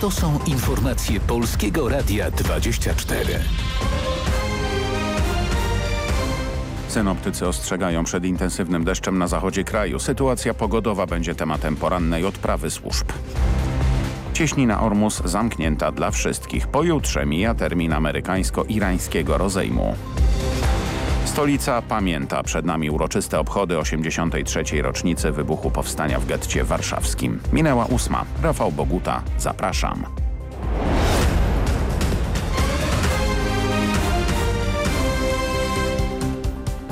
To są informacje Polskiego Radia 24. Synoptycy ostrzegają przed intensywnym deszczem na zachodzie kraju. Sytuacja pogodowa będzie tematem porannej odprawy służb. Cieśnina Ormus zamknięta dla wszystkich. Pojutrze mija termin amerykańsko-irańskiego rozejmu. Stolica pamięta przed nami uroczyste obchody 83. rocznicy wybuchu powstania w getcie warszawskim. Minęła ósma. Rafał Boguta, zapraszam.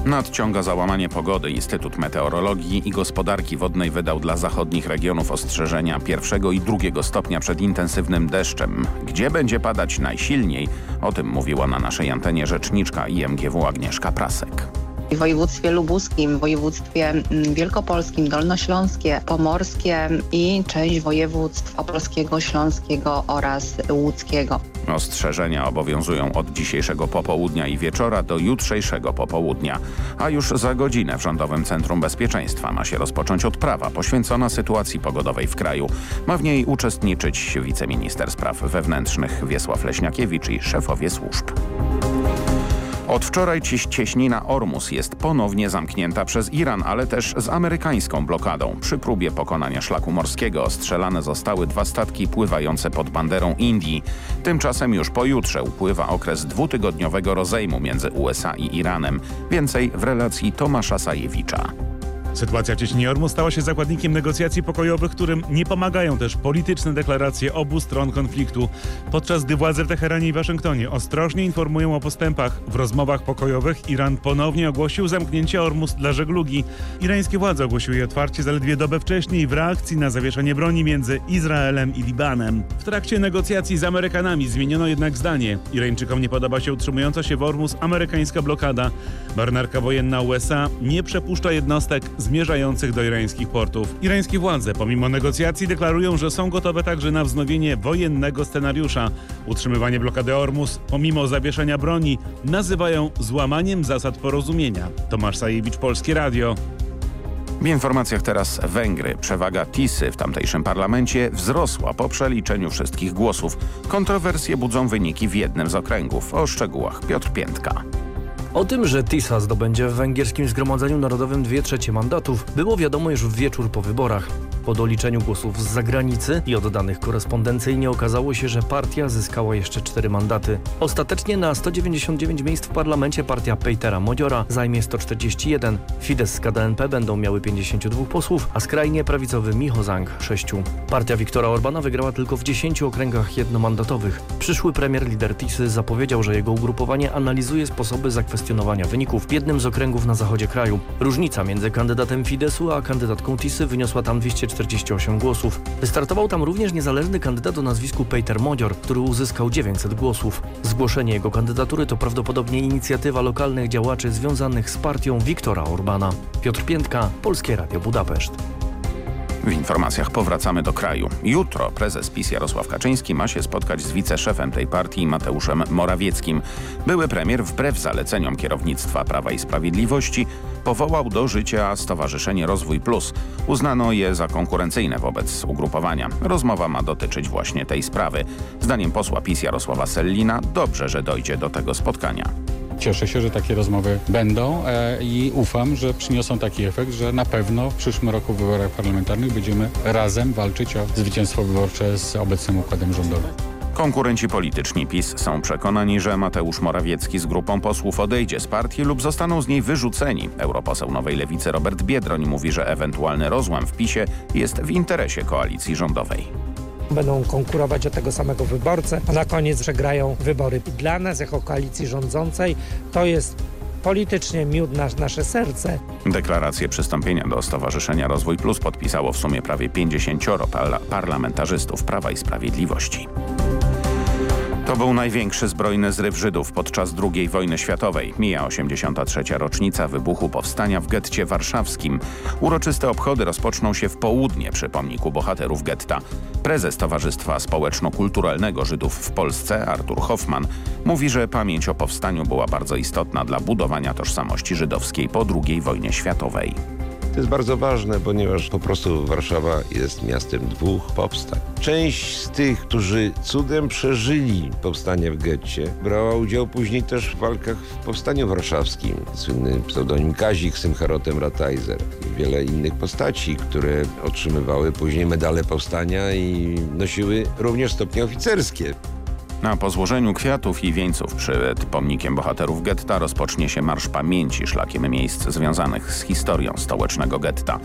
Nadciąga załamanie pogody. Instytut Meteorologii i Gospodarki Wodnej wydał dla zachodnich regionów ostrzeżenia pierwszego i drugiego stopnia przed intensywnym deszczem. Gdzie będzie padać najsilniej? O tym mówiła na naszej antenie rzeczniczka IMGW Agnieszka Prasek w województwie lubuskim, województwie mm, wielkopolskim, dolnośląskie, pomorskie i część województw opolskiego, śląskiego oraz łódzkiego. Ostrzeżenia obowiązują od dzisiejszego popołudnia i wieczora do jutrzejszego popołudnia. A już za godzinę w Rządowym Centrum Bezpieczeństwa ma się rozpocząć odprawa poświęcona sytuacji pogodowej w kraju. Ma w niej uczestniczyć wiceminister spraw wewnętrznych Wiesław Leśniakiewicz i szefowie służb. Od wczoraj cieśnina Ormus jest ponownie zamknięta przez Iran, ale też z amerykańską blokadą. Przy próbie pokonania szlaku morskiego ostrzelane zostały dwa statki pływające pod banderą Indii. Tymczasem już pojutrze upływa okres dwutygodniowego rozejmu między USA i Iranem. Więcej w relacji Tomasza Sajewicza. Sytuacja w Cieśninie Ormu stała się zakładnikiem negocjacji pokojowych, którym nie pomagają też polityczne deklaracje obu stron konfliktu. Podczas gdy władze w Teheranie i Waszyngtonie ostrożnie informują o postępach w rozmowach pokojowych, Iran ponownie ogłosił zamknięcie Ormus dla żeglugi. Irańskie władze ogłosiły je otwarcie zaledwie dobę wcześniej w reakcji na zawieszenie broni między Izraelem i Libanem. W trakcie negocjacji z Amerykanami zmieniono jednak zdanie. Irańczykom nie podoba się utrzymująca się w Ormus amerykańska blokada. Marynarka wojenna USA nie przepuszcza jednostek zmierzających do irańskich portów. Irańskie władze pomimo negocjacji deklarują, że są gotowe także na wznowienie wojennego scenariusza. Utrzymywanie blokady Ormus pomimo zawieszenia broni nazywają złamaniem zasad porozumienia. Tomasz Sajewicz, Polskie Radio. W informacjach teraz Węgry. Przewaga Tisy w tamtejszym parlamencie wzrosła po przeliczeniu wszystkich głosów. Kontrowersje budzą wyniki w jednym z okręgów. O szczegółach Piotr Piętka. O tym, że TISA zdobędzie w węgierskim Zgromadzeniu Narodowym dwie trzecie mandatów, było wiadomo już w wieczór po wyborach. Po doliczeniu głosów z zagranicy i oddanych korespondencyjnie okazało się, że partia zyskała jeszcze cztery mandaty. Ostatecznie na 199 miejsc w parlamencie partia Pejtera Modiora zajmie 141. Fidesz z KDNP będą miały 52 posłów, a skrajnie prawicowy Michozang 6. Partia Viktora Orbana wygrała tylko w 10 okręgach jednomandatowych. Przyszły premier lider Tisy zapowiedział, że jego ugrupowanie analizuje sposoby zakwestionowania wyników w jednym z okręgów na zachodzie kraju. Różnica między kandydatem Fideszu a kandydatką Tisy wyniosła tam 240 48 głosów. Wystartował tam również niezależny kandydat o nazwisku Peter Modior, który uzyskał 900 głosów. Zgłoszenie jego kandydatury to prawdopodobnie inicjatywa lokalnych działaczy związanych z partią Viktora Orbana. Piotr Piętka, Polskie Radio Budapeszt. W informacjach powracamy do kraju. Jutro prezes PiS Jarosław Kaczyński ma się spotkać z wiceszefem tej partii Mateuszem Morawieckim. Były premier wbrew zaleceniom kierownictwa Prawa i Sprawiedliwości powołał do życia Stowarzyszenie Rozwój Plus. Uznano je za konkurencyjne wobec ugrupowania. Rozmowa ma dotyczyć właśnie tej sprawy. Zdaniem posła PiS Jarosława Sellina dobrze, że dojdzie do tego spotkania. Cieszę się, że takie rozmowy będą e, i ufam, że przyniosą taki efekt, że na pewno w przyszłym roku w wyborach parlamentarnych będziemy razem walczyć o zwycięstwo wyborcze z obecnym układem rządowym. Konkurenci polityczni PiS są przekonani, że Mateusz Morawiecki z grupą posłów odejdzie z partii lub zostaną z niej wyrzuceni. Europoseł Nowej Lewicy Robert Biedroń mówi, że ewentualny rozłam w PiSie jest w interesie koalicji rządowej będą konkurować o tego samego wyborcę, a na koniec przegrają wybory. Dla nas jako koalicji rządzącej to jest politycznie miód na nasze serce. Deklarację przystąpienia do Stowarzyszenia Rozwój Plus podpisało w sumie prawie 50 parlamentarzystów Prawa i Sprawiedliwości. To był największy zbrojny zryw Żydów podczas II wojny światowej. Mija 83. rocznica wybuchu powstania w getcie warszawskim. Uroczyste obchody rozpoczną się w południe przy pomniku bohaterów getta. Prezes Towarzystwa Społeczno-Kulturalnego Żydów w Polsce, Artur Hoffman, mówi, że pamięć o powstaniu była bardzo istotna dla budowania tożsamości żydowskiej po II wojnie światowej To jest bardzo ważne, ponieważ po prostu Warszawa jest miastem dwóch powstań. Część z tych, którzy cudem przeżyli powstanie w getcie, brała udział później też w walkach w powstaniu warszawskim. Słynny pseudonim Kazik z tym Herotem Rataiser i wiele innych postaci, które otrzymywały później medale powstania i nosiły również stopnie oficerskie. Na po złożeniu kwiatów i wieńców przed pomnikiem bohaterów getta rozpocznie się Marsz Pamięci szlakiem miejsc związanych z historią stołecznego getta.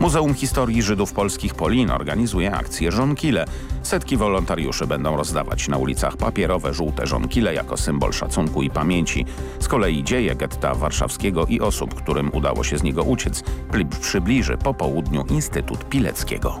Muzeum Historii Żydów Polskich Polin organizuje akcję żonkile. Setki wolontariuszy będą rozdawać na ulicach papierowe żółte żonkile jako symbol szacunku i pamięci. Z kolei dzieje getta warszawskiego i osób, którym udało się z niego uciec, przybliży po południu Instytut Pileckiego.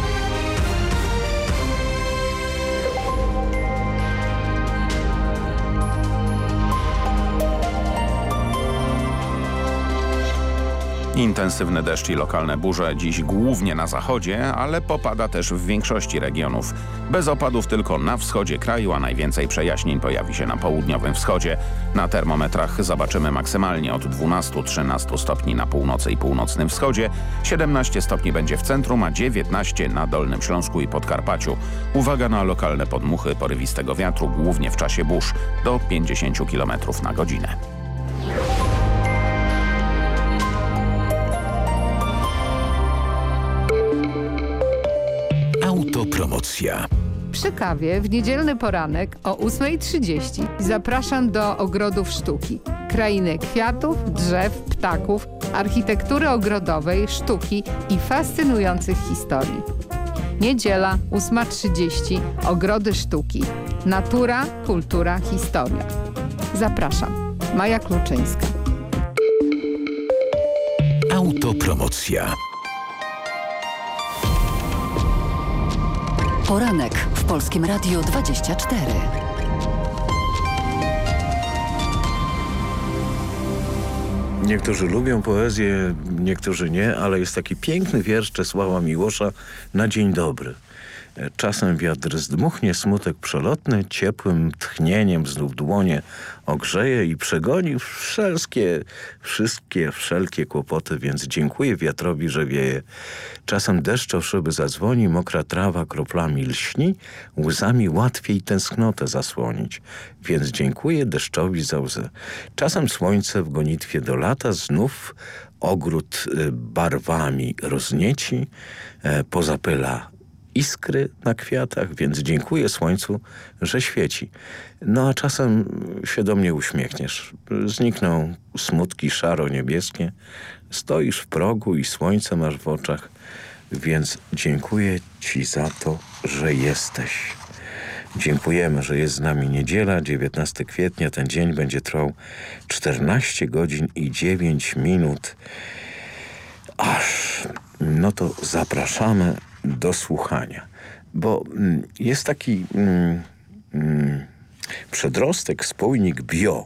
Intensywny deszcz i lokalne burze dziś głównie na zachodzie, ale popada też w większości regionów. Bez opadów tylko na wschodzie kraju, a najwięcej przejaśnień pojawi się na południowym wschodzie. Na termometrach zobaczymy maksymalnie od 12-13 stopni na północy i północnym wschodzie, 17 stopni będzie w centrum, a 19 na Dolnym Śląsku i Podkarpaciu. Uwaga na lokalne podmuchy porywistego wiatru, głównie w czasie burz, do 50 km na godzinę. Autopromocja. Przy kawie w niedzielny poranek o 8.30 zapraszam do ogrodów sztuki. Krainy kwiatów, drzew, ptaków, architektury ogrodowej, sztuki i fascynujących historii. Niedziela 8.30 Ogrody Sztuki. Natura, kultura, historia. Zapraszam. Maja Kluczyńska. Autopromocja. Poranek w Polskim Radiu 24. Niektórzy lubią poezję, niektórzy nie, ale jest taki piękny wiersz Czesława Miłosza na dzień dobry. Czasem wiatr zdmuchnie smutek przelotny, ciepłym tchnieniem znów dłonie ogrzeje i przegoni wszelkie, wszystkie, wszelkie kłopoty, więc dziękuję wiatrowi, że wieje. Czasem deszcz o szyby zadzwoni, mokra trawa kroplami lśni, łzami łatwiej tęsknotę zasłonić, więc dziękuję deszczowi za łzę. Czasem słońce w gonitwie do lata znów ogród y, barwami roznieci, e, pozapyla iskry na kwiatach, więc dziękuję słońcu, że świeci. No a czasem się do mnie uśmiechniesz. Znikną smutki szaro-niebieskie. Stoisz w progu i słońce masz w oczach, więc dziękuję Ci za to, że jesteś. Dziękujemy, że jest z nami niedziela, 19 kwietnia. Ten dzień będzie trwał 14 godzin i 9 minut. Aż, no to zapraszamy do słuchania. Bo mm, jest taki mm, mm, przedrostek, spójnik bio e,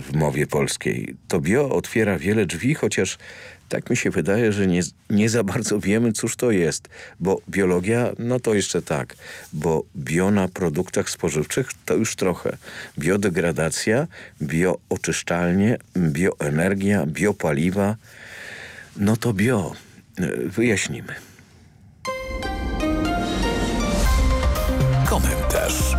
w mowie polskiej. To bio otwiera wiele drzwi, chociaż tak mi się wydaje, że nie, nie za bardzo wiemy, cóż to jest. Bo biologia, no to jeszcze tak. Bo bio na produktach spożywczych to już trochę. Biodegradacja, biooczyszczalnie, bioenergia, biopaliwa. No to bio. E, wyjaśnimy. Komentarz.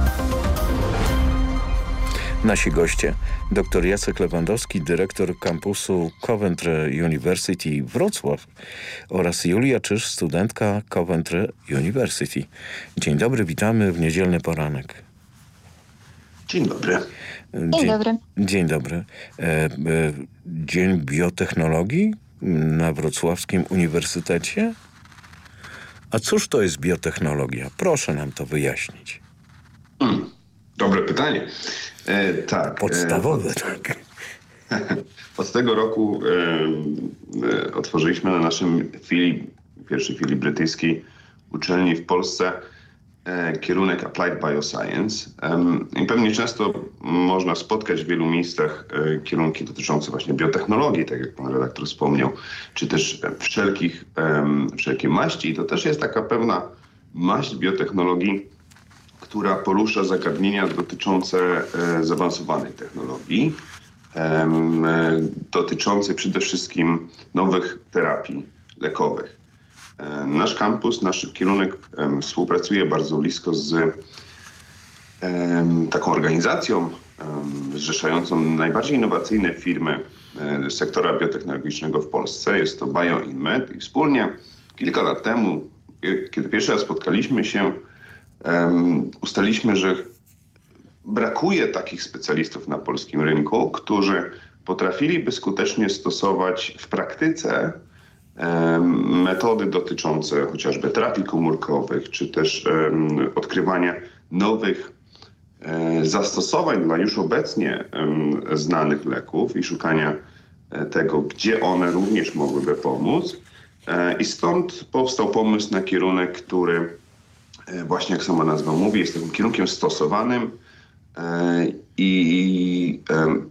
Nasi goście dr Jacek Lewandowski, dyrektor kampusu Coventry University Wrocław oraz Julia Czyż, studentka Coventry University. Dzień dobry, witamy w niedzielny poranek. Dzień dobry. Dzień dobry. Dzień dobry. E, e, Dzień Biotechnologii na Wrocławskim Uniwersytecie? A cóż to jest biotechnologia? Proszę nam to wyjaśnić. Hmm, dobre pytanie. E, tak. Podstawowe, e, tak. Od tego roku e, e, otworzyliśmy na naszym filii, pierwszej filii brytyjskiej uczelni w Polsce E, kierunek Applied Bioscience. I pewnie często można spotkać w wielu miejscach e, kierunki dotyczące właśnie biotechnologii, tak jak pan redaktor wspomniał, czy też wszelkich, wszelkie maści. I to też jest taka pewna maść biotechnologii, która porusza zagadnienia dotyczące e, zaawansowanej technologii, e, dotyczące przede wszystkim nowych terapii lekowych. E, Nasz kampus, nasz kierunek współpracuje bardzo blisko z taką organizacją zrzeszającą najbardziej innowacyjne firmy e, sektora biotechnologicznego w Polsce. Jest to BioInmed i wspólnie kilka lat temu, kie- kiedy pierwszy raz spotkaliśmy się, ustaliliśmy, że brakuje takich specjalistów na polskim rynku, którzy potrafiliby skutecznie stosować w praktyce metody dotyczące chociażby terapii komórkowych, czy też em, odkrywania nowych e, zastosowań dla już obecnie znanych leków i szukania e, tego, gdzie one również mogłyby pomóc. E, I stąd powstał pomysł na kierunek, który e, właśnie jak sama nazwa mówi, jest takim kierunkiem stosowanym e, i,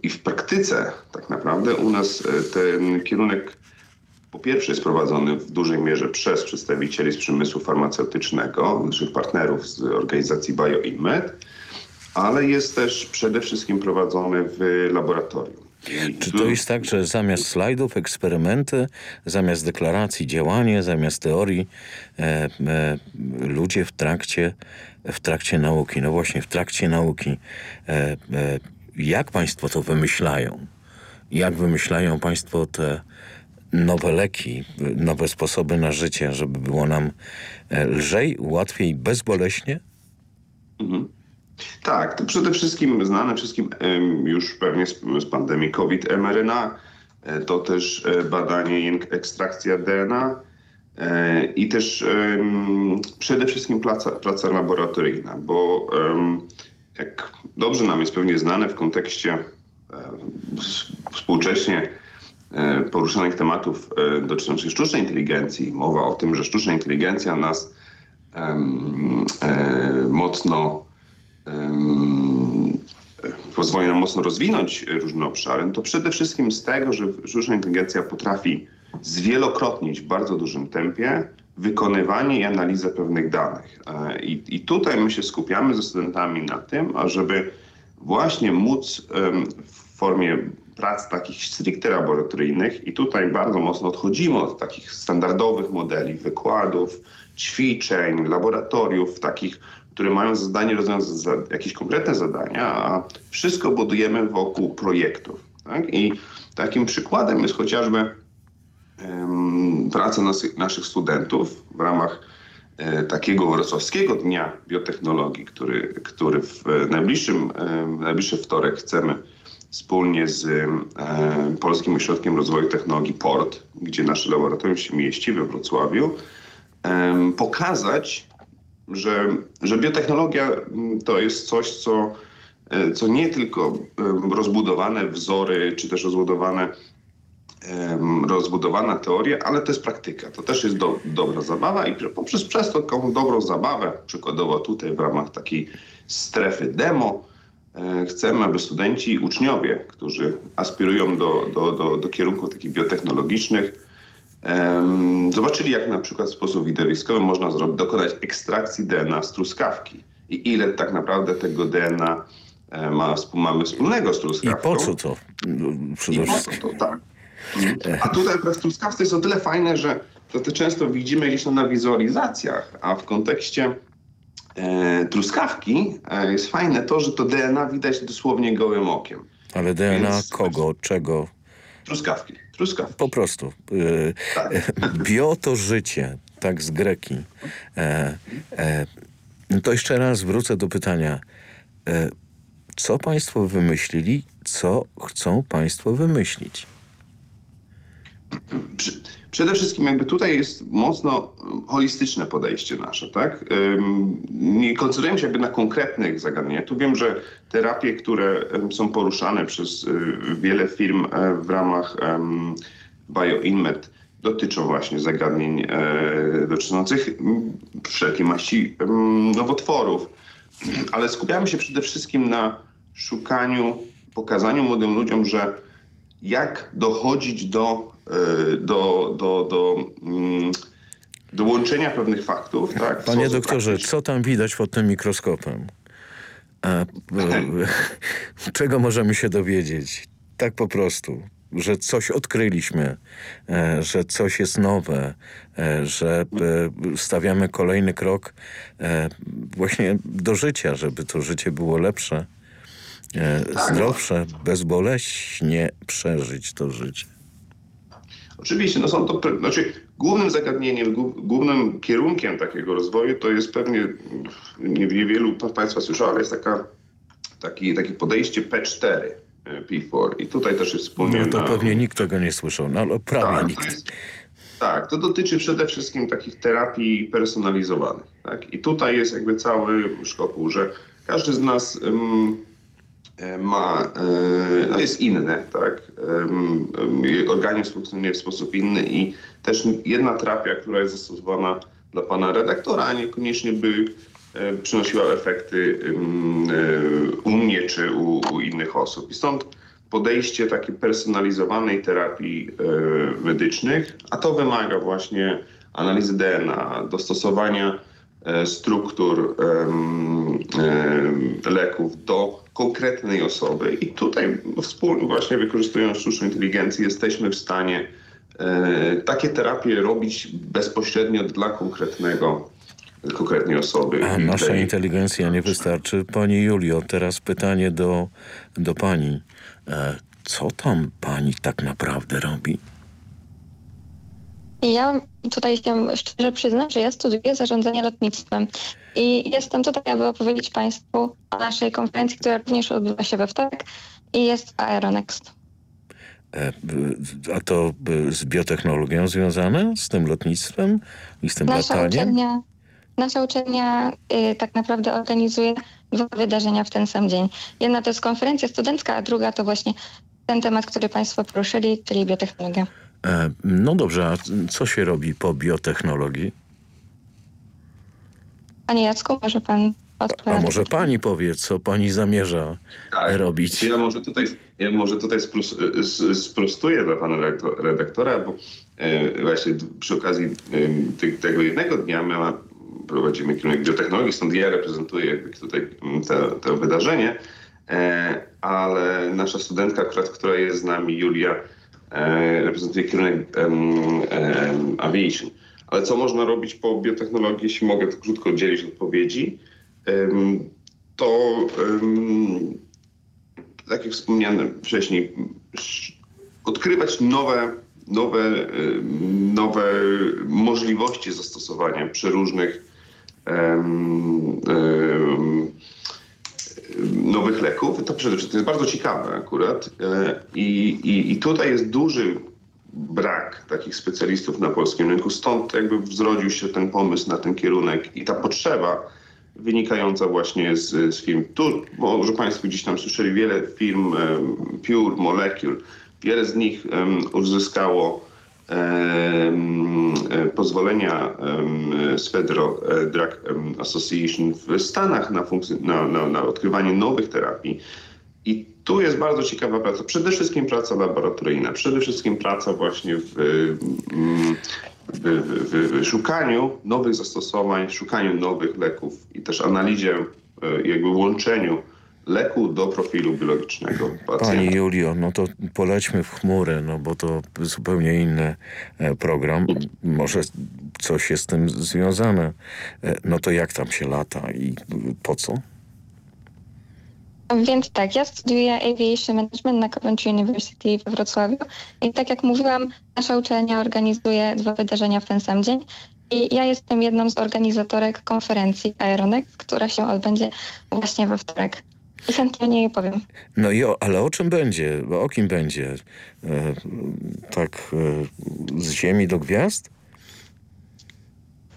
i w praktyce tak naprawdę u nas e, ten kierunek po pierwsze jest prowadzony w dużej mierze przez przedstawicieli z przemysłu farmaceutycznego, naszych partnerów z organizacji BioInmed, ale jest też przede wszystkim prowadzony w laboratorium. Czy to jest tak, że zamiast slajdów eksperymenty, zamiast deklaracji działanie, zamiast teorii e, e, ludzie w trakcie, w trakcie nauki, no właśnie w trakcie nauki, e, e, jak państwo to wymyślają? Jak wymyślają państwo te nowe leki, nowe sposoby na życie, żeby było nam e, lżej, łatwiej, bezboleśnie? Mhm. Tak, to przede wszystkim znane wszystkim już pewnie z, pandemii COVID mRNA, e, to też e, badanie i ekstrakcja DNA i też przede wszystkim praca, praca laboratoryjna, bo jak dobrze nam jest pewnie znane w kontekście współcześnie poruszanych tematów e, dotyczących sztucznej inteligencji, mowa o tym, że sztuczna inteligencja nas em, e, mocno em, pozwoli nam mocno rozwinąć różne obszary, no to przede wszystkim z tego, że sztuczna inteligencja potrafi zwielokrotnić w bardzo dużym tempie wykonywanie i analizę pewnych danych. E, I, I tutaj my się skupiamy ze studentami na tym, ażeby właśnie móc w formie prac takich stricte laboratoryjnych i tutaj bardzo mocno odchodzimy od takich standardowych modeli wykładów, ćwiczeń, laboratoriów, takich, które mają za zadanie rozwiązać za jakieś konkretne zadania, a wszystko budujemy wokół projektów. Tak? I takim przykładem jest chociażby em, praca nas, naszych studentów w ramach e, takiego wrocławskiego dnia biotechnologii, który, który w najbliższym, w najbliższy wtorek chcemy wspólnie z Polskim Ośrodkiem Rozwoju Technologii PORT, gdzie nasze laboratorium się mieści we Wrocławiu, pokazać, że, że biotechnologia mm, to jest coś, co, e, co nie tylko rozbudowane wzory, czy też rozbudowane rozbudowana teoria, ale to jest praktyka. To też jest do, dobra zabawa i poprzez przez taką dobrą zabawę, przykładowo tutaj w ramach takiej strefy demo, chcemy, aby studenci i uczniowie, którzy aspirują do, do, do, do kierunków takich biotechnologicznych, em, zobaczyli, jak na przykład w sposób widowiskowy można zrobić, dokonać ekstrakcji DNA z truskawki i ile tak naprawdę tego DNA e, ma, mamy wspólnego z I truskawką. po co to? I Przede po co wszystkim. to, tak. A tutaj akurat truskawce jest o tyle fajne, że to, to często widzimy gdzieś na wizualizacjach, a w kontekście e, truskawki e, jest fajne to, że to DNA widać dosłownie gołym okiem. Ale DNA Więc- kogo, czego? Truskawki, truskawki. Po prostu. Y, Bio to życie, tak z greki. E, e, no to jeszcze raz wrócę do pytania. E, co państwo wymyślili, co chcą państwo wymyślić? Przede wszystkim jakby tutaj jest mocno um, holistyczne podejście nasze, tak? Nie koncentrujemy się jakby na konkretnych zagadnieniach. Tu wiem, że terapie, które są poruszane przez y, wiele firm e, w ramach em, BioInmed dotyczą właśnie zagadnień e, dotyczących wszelkiej maści nowotworów. Ale skupiamy się przede wszystkim na szukaniu, pokazaniu młodym ludziom, że jak dochodzić do, do, do, do mm, dołączenia pewnych faktów. Tak, Panie doktorze, co tam widać pod tym mikroskopem? A, e, czego możemy się dowiedzieć? Tak po prostu, że coś odkryliśmy, e, że coś jest nowe, e, że stawiamy kolejny krok właśnie do życia, żeby to życie było lepsze, e, zdrowsze, bezboleśnie przeżyć to życie. Oczywiście, no są to, znaczy głównym zagadnieniem, głó- głównym kierunkiem takiego rozwoju to jest pewnie, nie niewielu Państwa słyszało, ale jest taka, taki, takie podejście P4, e, P4 i tutaj też jest wspólnie No to na- pewnie nikt tego nie słyszał, no ale prawie Tak, to nikt. jest, tak, to dotyczy przede wszystkim takich terapii personalizowanych. Tak? I tutaj jest jakby cały szkopuł, że każdy z nas e, ma, e, no jest inny, tak? Ym, organizm funkcjonuje w sposób inny i też jedna terapia, która jest zastosowana dla pana redaktora, niekoniecznie by e, przynosiła efekty e, u mnie czy u, u innych osób. I stąd podejście takiej personalizowanej terapii e, medycznych, a to wymaga właśnie analizy DNA, dostosowania e, struktur em, em, leków do konkretnej osoby i tutaj wspólnie właśnie wykorzystując sztuczną inteligencję jesteśmy w stanie e, takie terapie robić bezpośrednio dla konkretnego konkretnej osoby. A I nasza tej- inteligencja nie wystarczy. Pani Julio, teraz pytanie do, do pani. E, co tam pani tak naprawdę robi? Ja tutaj się szczerze przyznam, że ja studiuję zarządzanie lotnictwem i jestem tutaj, aby opowiedzieć Państwu o naszej konferencji, która również odbywa się we wtorek i jest Aeronext. E, a to b- z biotechnologią związane? Z tym lotnictwem i z tym Nasza lataniem? uczelnia, nasza uczelnia y, tak naprawdę organizuje dwa wydarzenia w ten sam dzień. Jedna to jest konferencja studencka, a druga to właśnie ten temat, który Państwo poruszyli, czyli biotechnologia. E, no dobrze, a co się robi po biotechnologii? Panie Jacku, może Pan A odpowiedzieć? może pani powie, co pani zamierza robić? Ja może tutaj, ja może tutaj sprostuję dla pana redaktor- redaktora, bo e, właśnie przy okazji tego jednego dnia my prowadzimy kierunek biotechnologii, stąd ja reprezentuję jakby tutaj mm, te, to wydarzenie, e, ale nasza studentka, akurat, która jest z nami, Julia, reprezentuje kierunek em, em, aviation. Ale co można robić po biotechnologii, jeśli mogę tak krótko udzielić odpowiedzi, em, to tak jak wspomniałem wcześniej, odkrywać nowe, nowe, nowe możliwości zastosowania przeróżnych em, em, nowych leków. To przede wszystkim jest bardzo ciekawe akurat. E, I, i, I tutaj jest duży brak takich specjalistów na polskim rynku. Stąd jakby zrodził się ten pomysł na ten kierunek i ta potrzeba wynikająca właśnie z, z firm. Tu może Państwo gdzieś tam słyszeli wiele firm Pure, Molecule. Wiele z nich em, uzyskało pozwolenia em, z Federal e, Drug Association w Stanach na, na, na, na odkrywanie nowych terapii. I tu jest bardzo ciekawa praca. Przede wszystkim praca laboratoryjna, przede wszystkim praca właśnie w, w, w, w szukaniu nowych zastosowań, szukaniu nowych leków i też analizie, e, jakby łączeniu leku do profilu biologicznego pacjenta. Pani Julio, no to polećmy w chmurę, no bo to zupełnie inny e, program. Może coś jest z tym związane. E, No to jak tam się lata i po co? Więc tak, ja studiuję Aviation Management na Coventry University we Wrocławiu i tak jak mówiłam, nasza uczelnia organizuje dwa wydarzenia w ten sam dzień i ja jestem jedną z organizatorek konferencji Aeronex, która się odbędzie właśnie we wtorek. I chętnie o niej opowiem. No i o, ale o czym będzie? O kim będzie? E, tak e, z ziemi do gwiazd?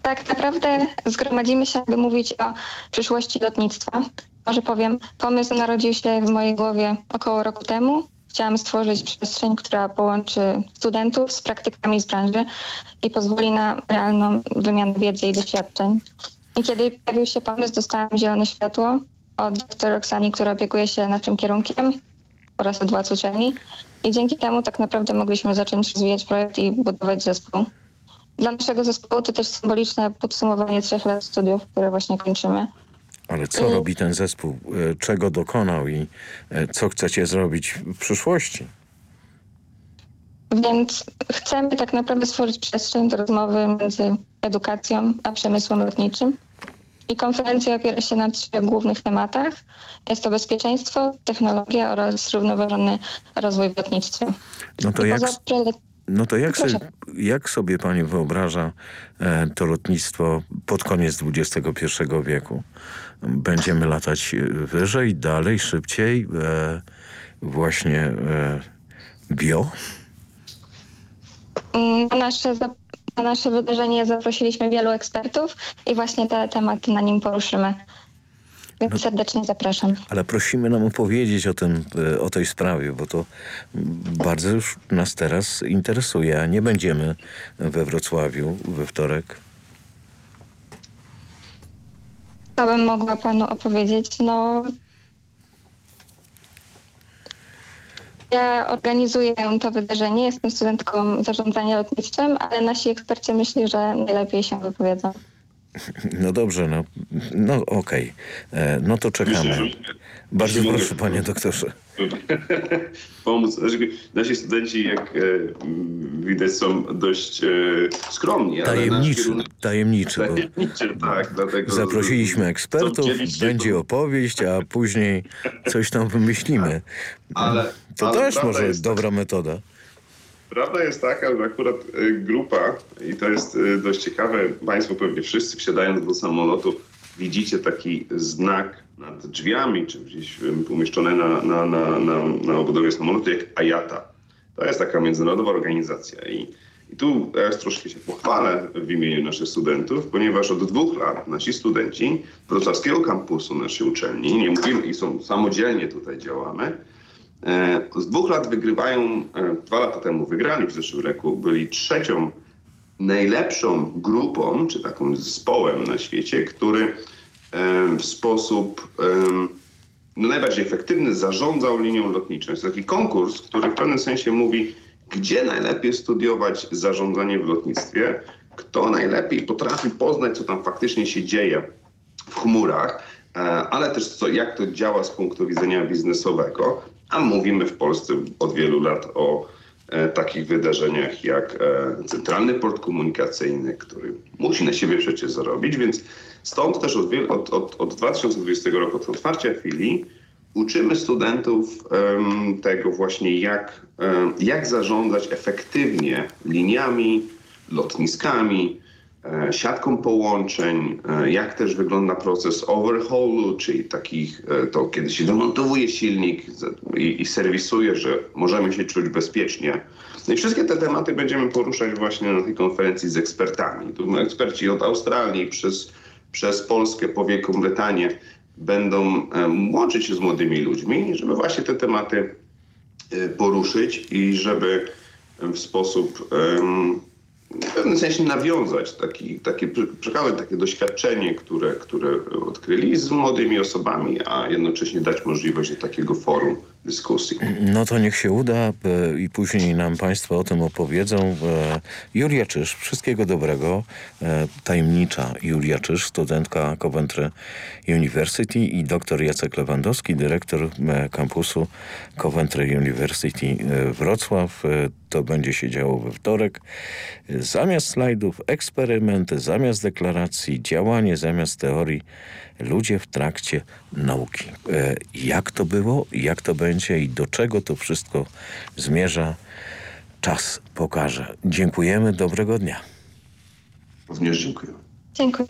Tak naprawdę zgromadzimy się, aby mówić o przyszłości lotnictwa. Może powiem, pomysł narodził się w mojej głowie około roku temu. Chciałam stworzyć przestrzeń, która połączy studentów z praktykami z branży i pozwoli na realną wymianę wiedzy i doświadczeń. I kiedy pojawił się pomysł, dostałam zielone światło od dr Roxani, która opiekuje się naszym kierunkiem oraz od władz uczelni. I dzięki temu tak naprawdę mogliśmy zacząć rozwijać projekt i budować zespół. dla naszego zespołu to też symboliczne podsumowanie trzech lat studiów, które właśnie kończymy. Ale co robi ten zespół? E, czego dokonał i e, co chcecie zrobić w przyszłości? Więc chcemy tak naprawdę stworzyć przestrzeń do rozmowy między edukacją a przemysłem lotniczym. I konferencja opiera się na trzech głównych tematach. Jest to bezpieczeństwo, technologia oraz równoważony rozwój w lotnictwie. No to I jak, no to jak, sobie, jak sobie pani wyobraża e, to lotnictwo pod koniec XXI wieku? Będziemy latać e, wyżej, dalej, szybciej, e, właśnie bio? Mm, Na nasze, na nasze wydarzenie zaprosiliśmy wielu ekspertów i właśnie te tematy na nim poruszymy. Więc serdecznie zapraszam. Ale prosimy nam opowiedzieć o, tym, e, o tej sprawie, bo to bardzo już nas teraz interesuje, a nie będziemy we Wrocławiu we wtorek. Co bym mogła panu opowiedzieć? No. Ja organizuję to wydarzenie, jestem studentką zarządzania lotnictwem, ale nasi eksperci myślę, że najlepiej się wypowiedzą. No dobrze, no, no okej. E, No to czekamy. Bardzo mogę- proszę, panie doktorze. pomóc. Znaczy, Nasi studenci, jak e, widać, są dość e, skromni. Tajemniczy, kierunek- tajemniczy. Tajemniczy, tak. Dlatego zaprosiliśmy ekspertów, będzie opowieść, a później coś tam wymyślimy. Ale, To ale też może dobra metoda. Prawda jest taka, że akurat y, grupa, i to jest dość ciekawe, Państwo pewnie wszyscy wsiadając do samolotu widzicie taki znak nad drzwiami, czy gdzieś umieszczony na, na, na, na, na obudowie samolotu, jak AJATA. To jest taka międzynarodowa organizacja i, i tu ja troszkę się pochwalę w imieniu naszych studentów, ponieważ od dwóch lat nasi studenci wrocławskiego kampusu naszej uczelni, nie mówimy i są samodzielnie tutaj działamy, E, Z dwóch lat wygrywają, e, dwa lata temu wygrali w zeszłym roku, byli trzecią najlepszą grupą, czy takim zespołem na świecie, który w sposób no, najbardziej efektywny zarządzał linią lotniczą. Jest taki konkurs, który w pewnym sensie mówi, gdzie najlepiej studiować zarządzanie w lotnictwie, kto najlepiej potrafi poznać, co tam faktycznie się dzieje w chmurach, e, ale też co, jak to działa z punktu widzenia biznesowego. A mówimy w Polsce od wielu lat o takich wydarzeniach jak e, Centralny Port Komunikacyjny, który musi na siebie przecież zarobić, więc stąd też od, od, od, od 2020 roku, od otwarcia filii, uczymy studentów em, tego właśnie, jak, em, jak zarządzać efektywnie liniami, lotniskami, e, siatką połączeń, e, jak też wygląda proces overhaulu, czyli takich, e, to kiedy się demontowuje silnik i, i serwisuje, że możemy się czuć bezpiecznie. No i wszystkie te tematy będziemy poruszać właśnie na tej konferencji z ekspertami. Tu eksperci od Australii przez, przez Polskę po Wielką Brytanię będą łączyć się z młodymi ludźmi, żeby właśnie te tematy e, poruszyć i żeby w sposób em, w pewnym sensie nawiązać taki, takie, przekazać takie doświadczenie, które, które odkryli z młodymi osobami, a jednocześnie dać możliwość takiego forum dyskusji. No to niech się uda e, i później nam Państwo o tym opowiedzą. E, Julia Czyż, wszystkiego dobrego. E, tajemnicza Julia Czyż, studentka Coventry University i dr Jacek Lewandowski, dyrektor kampusu Coventry University Wrocław. To będzie się działo we wtorek. Zamiast slajdów eksperymenty, zamiast deklaracji działanie, zamiast teorii ludzie w trakcie nauki. E, jak to było, jak to będzie i do czego to wszystko zmierza, czas pokaże. Dziękujemy, dobrego dnia. Również dziękuję. Dziękuję.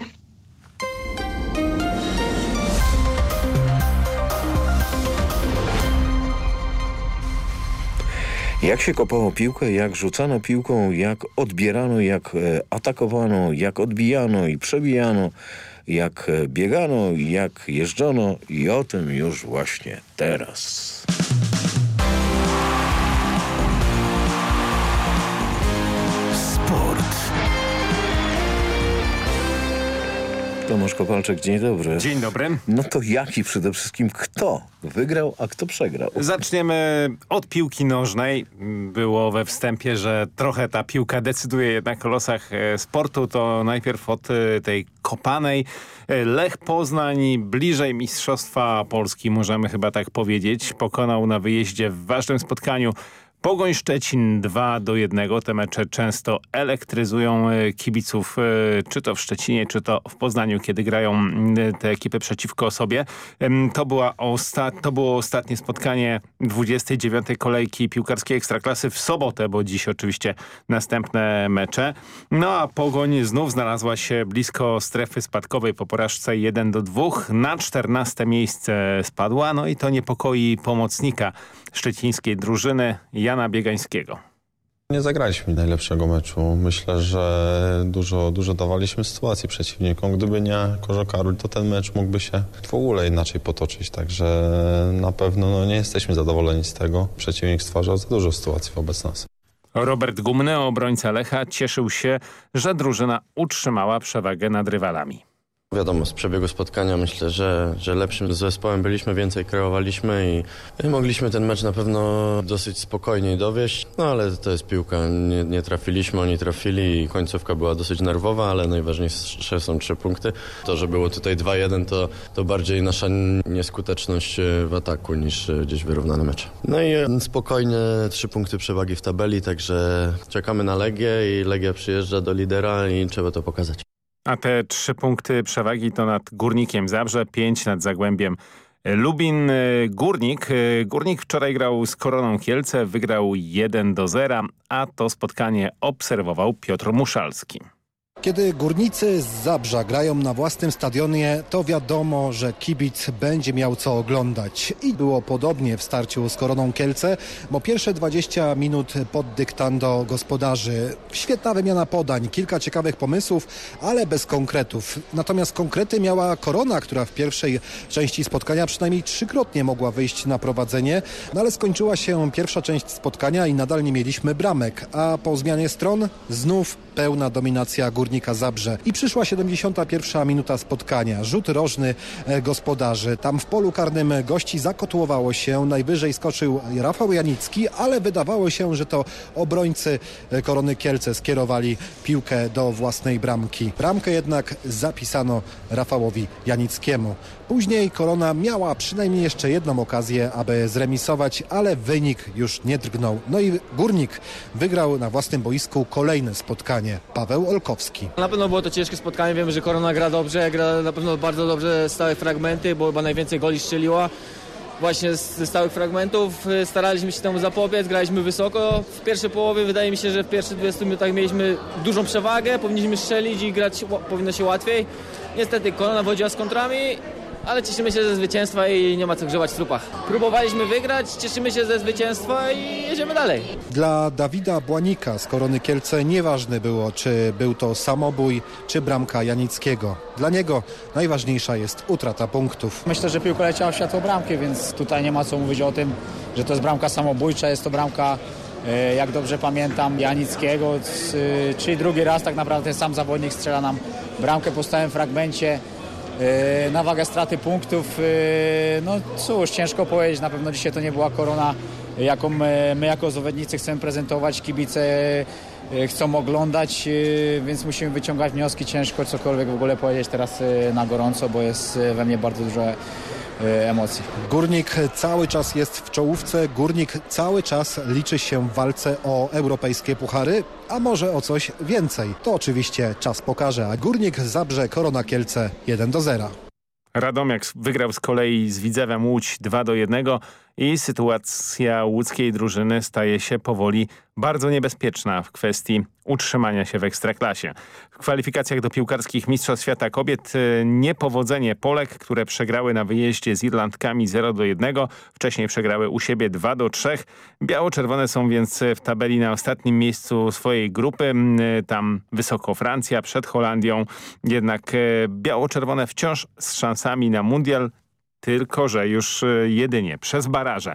Jak się kopało piłkę, jak rzucano piłką, jak odbierano, jak e, atakowano, jak odbijano i przebijano, jak e, biegano, jak jeżdżono i o tym już właśnie teraz. Tomasz Kopalczyk, dzień dobry. Dzień dobry. No to jaki przede wszystkim kto wygrał, a kto przegrał? Zaczniemy od piłki nożnej. Było we wstępie, że trochę ta piłka decyduje jednak o losach e, sportu. To najpierw od e, tej kopanej. E, Lech Poznań bliżej Mistrzostwa Polski, możemy chyba tak powiedzieć. Pokonał na wyjeździe w ważnym spotkaniu Pogoń Szczecin 2 do 1. Te mecze często elektryzują e, kibiców, e, czy to w Szczecinie, czy to w Poznaniu, kiedy grają te ekipy przeciwko sobie. To, była osta to było ostatnie spotkanie 29. kolejki piłkarskiej Ekstraklasy w sobotę, bo dziś oczywiście następne mecze. No a Pogoń znów znalazła się blisko strefy spadkowej po porażce 1 do 2. Na 14 miejsce spadła, no i to niepokoi pomocnika szczecińskiej drużyny Jana Biegańskiego. Nie zagraliśmy najlepszego meczu. Myślę, że dużo, dużo dawaliśmy sytuacji przeciwnikom. Gdyby nie Korzo Karol, to ten mecz mógłby się w ogóle inaczej potoczyć. Także na pewno no, nie jesteśmy zadowoleni z tego. Przeciwnik stwarzał za dużo sytuacji wobec nas. Robert Gumny, obrońca Lecha, cieszył się, że drużyna utrzymała przewagę nad rywalami. Wiadomo, z przebiegu spotkania myślę, że, że lepszym zespołem byliśmy, więcej kreowaliśmy i, mogliśmy ten mecz na pewno dosyć spokojniej dowieść. No ale to jest piłka, nie, nie trafiliśmy, oni trafili i końcówka była dosyć nerwowa, ale najważniejsze są trzy punkty. To, że było tutaj 2-1 to, to bardziej nasza nieskuteczność w ataku niż gdzieś wyrównany mecz. No i e, spokojnie trzy punkty przewagi w tabeli, także czekamy na Legię i Legia przyjeżdża do lidera i trzeba to pokazać. A te trzy punkty przewagi to nad Górnikiem Zabrze, pięć nad Zagłębiem Lubin. Górnik. Górnik wczoraj grał z Koroną Kielce, wygrał 1 do 0, a to spotkanie obserwował Piotr Muszalski. Kiedy górnicy z Zabrza grają na własnym stadionie, to wiadomo, że kibic będzie miał co oglądać. I było podobnie w starciu z Koroną Kielce, bo pierwsze 20 minut pod dyktando gospodarzy. Świetna wymiana podań, kilka ciekawych pomysłów, ale bez konkretów. Natomiast konkrety miała Korona, która w pierwszej części spotkania przynajmniej trzykrotnie mogła wyjść na prowadzenie, no ale skończyła się pierwsza część spotkania i nadal nie mieliśmy bramek. A po zmianie stron znów pełna dominacja Górnika Zabrze. I przyszła 71. minuta spotkania. Rzut rożny e, gospodarzy. Tam w polu karnym gości zakotłowało się. Najwyżej skoczył Rafał Janicki, ale wydawało się, że to obrońcy e, Korony Kielce skierowali piłkę do własnej bramki. Bramkę jednak zapisano Rafałowi Janickiemu. Później Korona miała przynajmniej jeszcze jedną okazję, aby zremisować, ale wynik już nie drgnął. No i Górnik wygrał na własnym boisku kolejne spotkanie. Paweł Olkowski. Na pewno było to ciężkie spotkanie. Wiemy, że Korona gra dobrze, gra na pewno bardzo dobrze stałe fragmenty, bo chyba najwięcej goli strzeliła. Właśnie ze stałych fragmentów staraliśmy się temu zapobiec, graliśmy wysoko. W pierwszej połowie wydaje mi się, że w pierwszych 20 minutach mieliśmy dużą przewagę, powinniśmy strzelić i grać powinno się łatwiej. Niestety Korona wodziła z kontrami, ale cieszymy się ze zwycięstwa i nie ma co grzewać w trupach. Próbowaliśmy wygrać, cieszymy się ze zwycięstwa i jedziemy dalej. Dla Dawida Błanika z Korony Kielce nieważne było, czy był to samobój, czy bramka Janickiego. Dla niego najważniejsza jest utrata punktów. Myślę, że piłka leciała w światło bramki, więc tutaj nie ma co mówić o tym, że to jest bramka samobójcza, jest to bramka e, jak dobrze pamiętam, Janickiego, czyli drugi raz tak naprawdę ten sam zawodnik strzela nam bramkę po stałym fragmencie na wagę straty punktów. No cóż, ciężko powiedzieć, na pewno dzisiaj to nie była korona, jaką my jako zawodnicy chcemy prezentować, kibice chcą oglądać, więc musimy wyciągać wnioski, ciężko cokolwiek w ogóle powiedzieć teraz na gorąco, bo jest we mnie bardzo dużo emocji. Górnik cały czas jest w czołówce, Górnik cały czas liczy się w walce o europejskie puchary, a może o coś więcej. To oczywiście czas pokaże, a Górnik zabrze Korona Kielce 1 do 0. Radomiak wygrał z kolei z Widzewem Łódź 2 do 1 i sytuacja łódzkiej drużyny staje się powoli bardzo niebezpieczna w kwestii utrzymania się w Ekstraklasie. W kwalifikacjach do piłkarskich Mistrzostw Świata Kobiet niepowodzenie Polek, które przegrały na wyjeździe z Irlandkami 0 do 1, wcześniej przegrały u siebie 2 do 3. Biało-czerwone są więc w tabeli na ostatnim miejscu swojej grupy. Tam wysoko Francja przed Holandią, jednak biało-czerwone wciąż z szansami na mundial tylko że już e, jedynie przez baraże.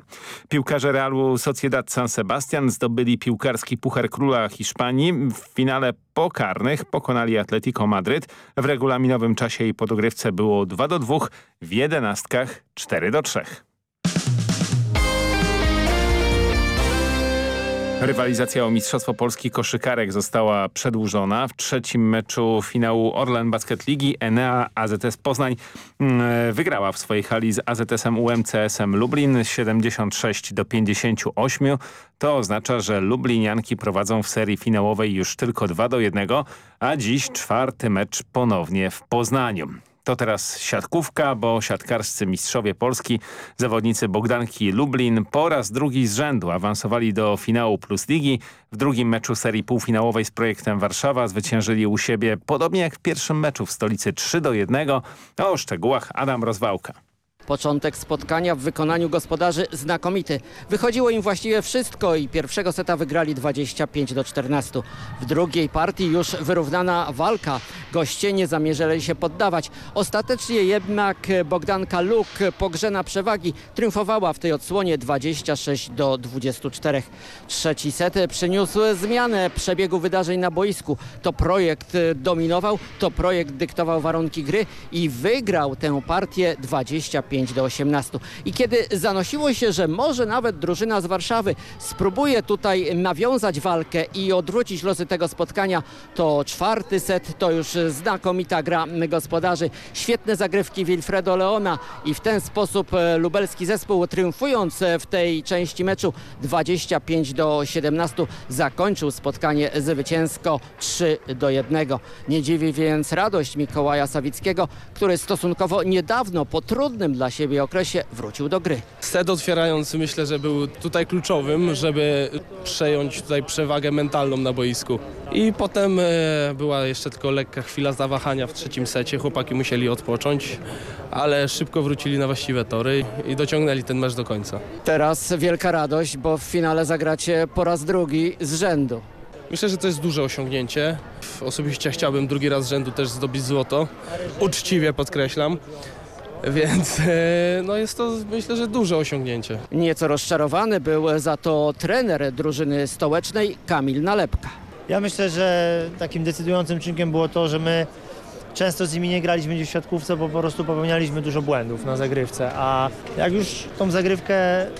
Piłkarze Realu Sociedad San Sebastian zdobyli piłkarski Puchar Króla Hiszpanii. W finale pokarnych pokonali Atletico Madryt. W regulaminowym czasie i podogrywce było 2 do 2, w jedenastkach 4 do 3. Rywalizacja o Mistrzostwo Polski koszykarek została przedłużona. W trzecim meczu finału Orlen Basket Ligi Enea AZS Poznań mm, wygrała w swojej hali z AZS-em UMCS-em Lublin 76 do 58. To oznacza, że Lublinianki prowadzą w serii finałowej już tylko 2 do 1, a dziś czwarty mecz ponownie w Poznaniu. To teraz siatkówka, bo siatkarscy mistrzowie Polski, zawodnicy Bogdanki Lublin po raz drugi z rzędu awansowali do finału Plus Ligi. W drugim meczu serii półfinałowej z projektem Warszawa zwyciężyli u siebie, podobnie jak w pierwszym meczu w stolicy 3 do 1. O szczegółach Adam Rozwałka. Początek spotkania w wykonaniu gospodarzy znakomity. Wychodziło im właściwie wszystko i pierwszego seta wygrali 25 do 14. W drugiej partii już wyrównana walka. Goście nie zamierzali się poddawać. Ostatecznie jednak Bogdanka Luk, pogrzena przewagi, triumfowała w tej odsłonie 26 do 24. Trzeci set przyniósł zmianę przebiegu wydarzeń na boisku. To projekt dominował, to projekt dyktował warunki gry i wygrał tę partię 25 5 do 18. I kiedy zanosiło się, że może nawet drużyna z Warszawy spróbuje tutaj nawiązać walkę i odwrócić losy tego spotkania, to czwarty set to już znakomita gra gospodarzy. Świetne zagrywki Wilfredo Leona i w ten sposób e, lubelski zespół triumfując w tej części meczu 25 do 17 zakończył spotkanie zwycięsko 3 do 1. Nie dziwi więc radość Mikołaja Sawickiego, który stosunkowo niedawno po trudnym dla siebie okresie wrócił do gry. Set otwierający myślę, że był tutaj kluczowym, żeby przejąć tutaj przewagę mentalną na boisku. I potem e, była jeszcze tylko lekka chwila zawahania w trzecim secie. Chłopaki musieli odpocząć, ale szybko wrócili na właściwe tory i dociągnęli ten mecz do końca. Teraz wielka radość, bo w finale zagracie po raz drugi z rzędu. Myślę, że to jest duże osiągnięcie. Osobiście chciałbym drugi raz z rzędu też zdobyć złoto. Uczciwie podkreślam. Więc e, no jest to myślę, że duże osiągnięcie. Nieco rozczarowany był za to trener drużyny stołecznej Kamil Nalepka. Ja myślę, że takim decydującym czynnikiem było to, że my często z nimi nie graliśmy gdzieś w siatkówce, bo po prostu popełnialiśmy dużo błędów na zagrywce, a jak już tą zagrywkę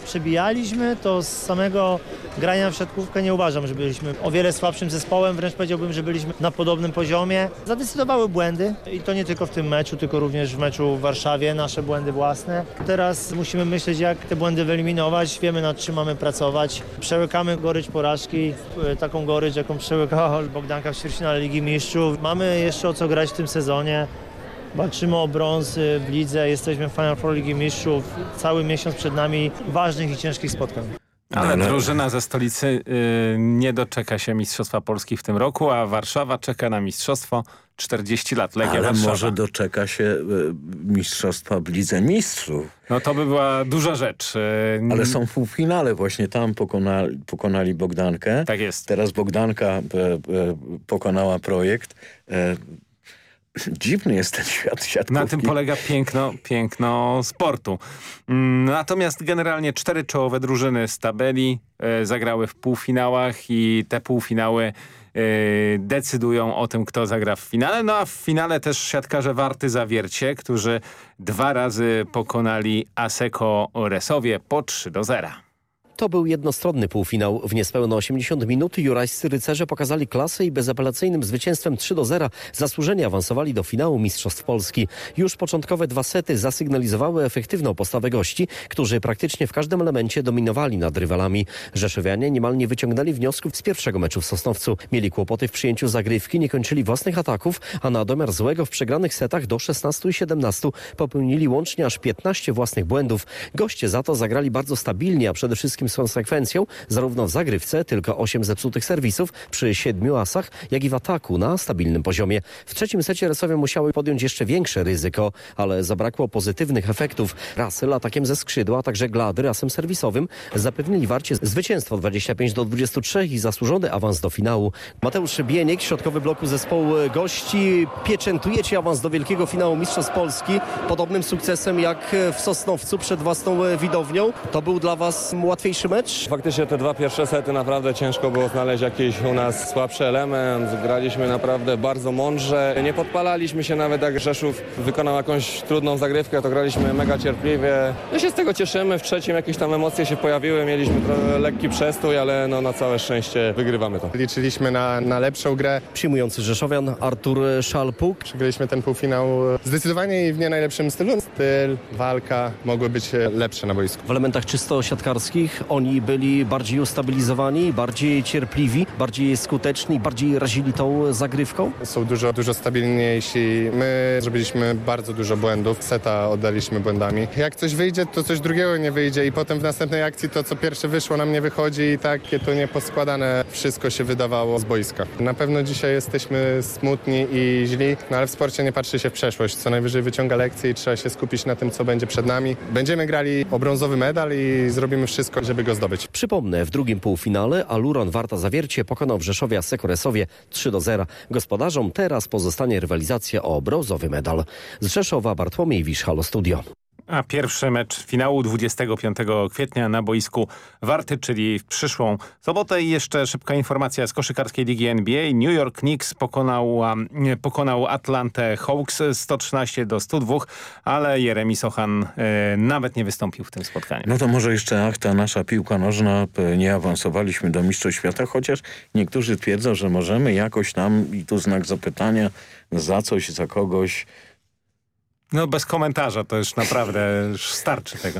przebijaliśmy, to z samego grania w siatkówkę nie uważam, że byliśmy o wiele słabszym zespołem, wręcz powiedziałbym, że byliśmy na podobnym poziomie. Zadecydowały błędy i to nie tylko w tym meczu, tylko również w meczu w Warszawie, nasze błędy własne. Teraz musimy myśleć, jak te błędy wyeliminować, wiemy nad czym mamy pracować. Przełykamy gorycz porażki, taką gorycz, jaką przełykała Bogdanka w ćwierćfinale Ligi Mistrzów. Mamy jeszcze o co grać w tym sezonie. Walczymy o brąz w lidze, jesteśmy w Final Four Ligi Mistrzów. Cały miesiąc przed nami ważnych i ciężkich spotkań. Ale, Ale drużyna ze stolicy y, nie doczeka się Mistrzostwa Polski w tym roku, a Warszawa czeka na Mistrzostwo 40 lat. Legia Ale Warszawa. może doczeka się y, Mistrzostwa w Lidze Mistrzów. No to by była duża rzecz. Y, Ale są w półfinale, właśnie tam pokonali, pokonali Bogdankę. Tak jest. Teraz Bogdanka e, e, pokonała projekt. Dziwny jest ten świat siatkówki. Na tym polega piękno, piękno sportu. Mm, Natomiast generalnie cztery czołowe drużyny z tabeli e, zagrały w półfinałach i te półfinały e, decydują o tym, kto zagra w finale. No a w finale też siatkarze Warty Zawiercie, którzy dwa razy pokonali Aseko Resowie po 3 do 0. To był jednostronny półfinał. W niespełna 80 minut jurajscy rycerze pokazali klasę i bezapelacyjnym zwycięstwem 3 do 0 zasłużenie awansowali do finału Mistrzostw Polski. Już początkowe dwa sety zasygnalizowały efektywną postawę gości, którzy praktycznie w każdym elemencie dominowali nad rywalami. Rzeszowianie niemal nie wyciągnęli wniosków z pierwszego meczu w Sosnowcu. Mieli kłopoty w przyjęciu zagrywki, nie kończyli własnych ataków, a na domiar złego w przegranych setach do 16 i 17 popełnili łącznie aż 15 własnych błędów. Goście za to zagrali bardzo stabilnie, a przede wszystkim z konsekwencją zarówno w zagrywce tylko 8 zepsutych serwisów przy 7 asach, jak i w ataku na stabilnym poziomie. W trzecim secie Resowie musiały podjąć jeszcze większe ryzyko, ale zabrakło pozytywnych efektów. Russell atakiem ze skrzydła, a także Glady rasem serwisowym zapewnili Warcie zwycięstwo 25 do 23 i zasłużony awans do finału. Mateusz Bieniek, środkowy bloku zespołu gości, pieczętujecie awans do wielkiego finału Mistrzostw Polski podobnym sukcesem jak w Sosnowcu przed własną widownią. To był dla Was łatwiejszy mecz? Faktycznie te dwa pierwsze sety naprawdę ciężko było znaleźć jakiś u nas słabszy element. Graliśmy naprawdę bardzo mądrze. Nie podpalaliśmy się nawet jak Rzeszów wykonał jakąś trudną zagrywkę, to graliśmy mega cierpliwie. My się z tego cieszymy. W trzecim jakieś tam emocje się pojawiły. Mieliśmy lekki przestój, ale no, na całe szczęście wygrywamy to. Liczyliśmy na, na lepszą grę. Przyjmujący Rzeszowian Artur Szalpuk. Przegraliśmy ten półfinał zdecydowanie i w nie najlepszym stylu. Styl, walka mogły być lepsze na boisku. W elementach czysto siatkarskich oni byli bardziej ustabilizowani, bardziej cierpliwi, bardziej skuteczni, bardziej razili tą zagrywką? Są dużo, dużo stabilniejsi. My zrobiliśmy bardzo dużo błędów. Seta oddaliśmy błędami. Jak coś wyjdzie, to coś drugiego nie wyjdzie i potem w następnej akcji to, co pierwsze wyszło, nam nie wychodzi i takie to nieposkładane wszystko się wydawało z boiska. Na pewno dzisiaj jesteśmy smutni i źli, no ale w sporcie nie patrzy się w przeszłość. Co najwyżej wyciąga lekcje i trzeba się skupić na tym, co będzie przed nami. Będziemy grali o brązowy medal i zrobimy wszystko, żeby go zdobyć. Przypomnę, w drugim półfinale Aluron Warta Zawiercie pokonał w Rzeszowie Sekoresowie 3 do 0. Gospodarzom teraz pozostanie rywalizacja o brązowy medal. Z Rzeszowa Bartłomiej Wisz, Halo Studio. A pierwszy mecz finału 25 kwietnia na boisku Warty, czyli w przyszłą sobotę. I jeszcze szybka informacja z koszykarskiej ligi NBA. New York Knicks pokonał, pokonał Atlantę Hawks 113 do 102, ale Jeremy Sochan e, nawet nie wystąpił w tym spotkaniu. No to może jeszcze ach, ta nasza piłka nożna, nie awansowaliśmy do Mistrzostw Świata, chociaż niektórzy twierdzą, że możemy jakoś tam, i tu znak zapytania, za coś, za kogoś no bez komentarza, to już naprawdę już starczy tego.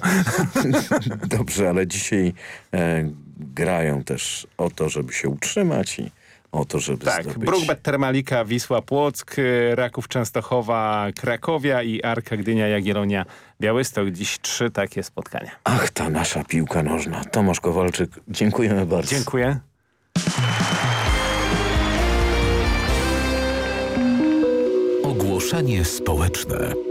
Dobrze, ale dzisiaj e, grają też o to, żeby się utrzymać i o to, żeby tak, zdobyć... Brugbet Termalika, Wisła Płock, e, Raków Częstochowa, Krakowia i Arka Gdynia Jagiellonia Białystok. Dziś trzy takie spotkania. Ach, ta nasza piłka nożna. Tomasz Kowalczyk, dziękujemy bardzo. Dziękuję. Ogłoszenie społeczne.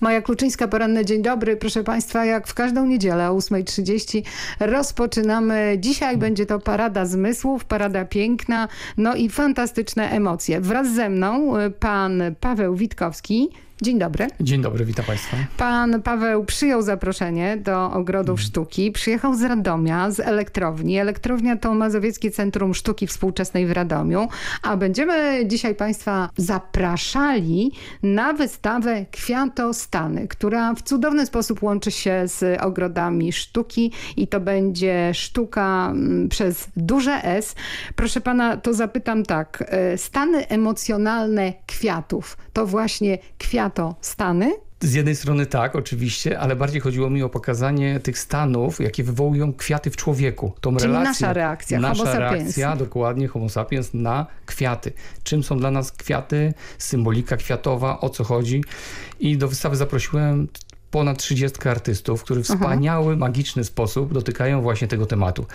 Maja Kluczyńska, poranny dzień dobry. Proszę Państwa, jak w każdą niedzielę o 8.30 rozpoczynamy. Dzisiaj będzie to parada zmysłów, parada piękna, no i fantastyczne emocje. Wraz ze mną y, pan Paweł Witkowski, Dzień dobry. Dzień dobry, witam Państwa. Pan Paweł przyjął zaproszenie do Ogrodów mhm. Sztuki. Przyjechał z Radomia, z elektrowni. Elektrownia to Mazowieckie Centrum Sztuki Współczesnej w Radomiu. A będziemy dzisiaj Państwa zapraszali na wystawę Kwiatostany, która w cudowny sposób łączy się z ogrodami sztuki i to będzie sztuka mm, przez duże S. Proszę Pana, to zapytam tak. E, stany emocjonalne kwiatów to właśnie kwiaty to stany? Z jednej strony tak, oczywiście, ale bardziej chodziło mi o pokazanie tych stanów, jakie wywołują kwiaty w człowieku. Tą Czyli relację, nasza reakcja, nasza homo sapiens. reakcja, dokładnie homo sapiens na kwiaty. Czym są dla nas kwiaty, symbolika kwiatowa, o co chodzi. I do wystawy zaprosiłem ponad 30 artystów, którzy w wspaniały, magiczny sposób dotykają właśnie tego tematu.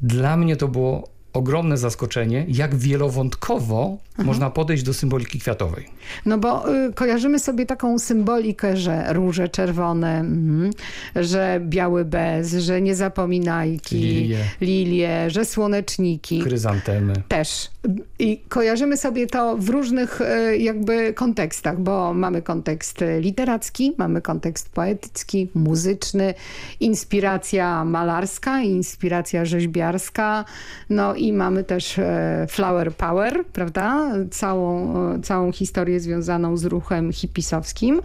Dla mnie to było ogromne zaskoczenie, jak wielowątkowo Mhm. można podejść do symboliki kwiatowej. No bo y, kojarzymy sobie taką symbolikę, że róże czerwone, mhm, że biały bez, że nie zapominajki, Lilie. lilie, że słoneczniki. Chryzantemy. Też. I kojarzymy sobie to w różnych e, jakby kontekstach, bo mamy kontekst literacki, mamy kontekst poetycki, muzyczny, inspiracja malarska, inspiracja rzeźbiarska, no i mamy też e, flower power, prawda? Całą, e, całą historię związaną z ruchem hipisowskim.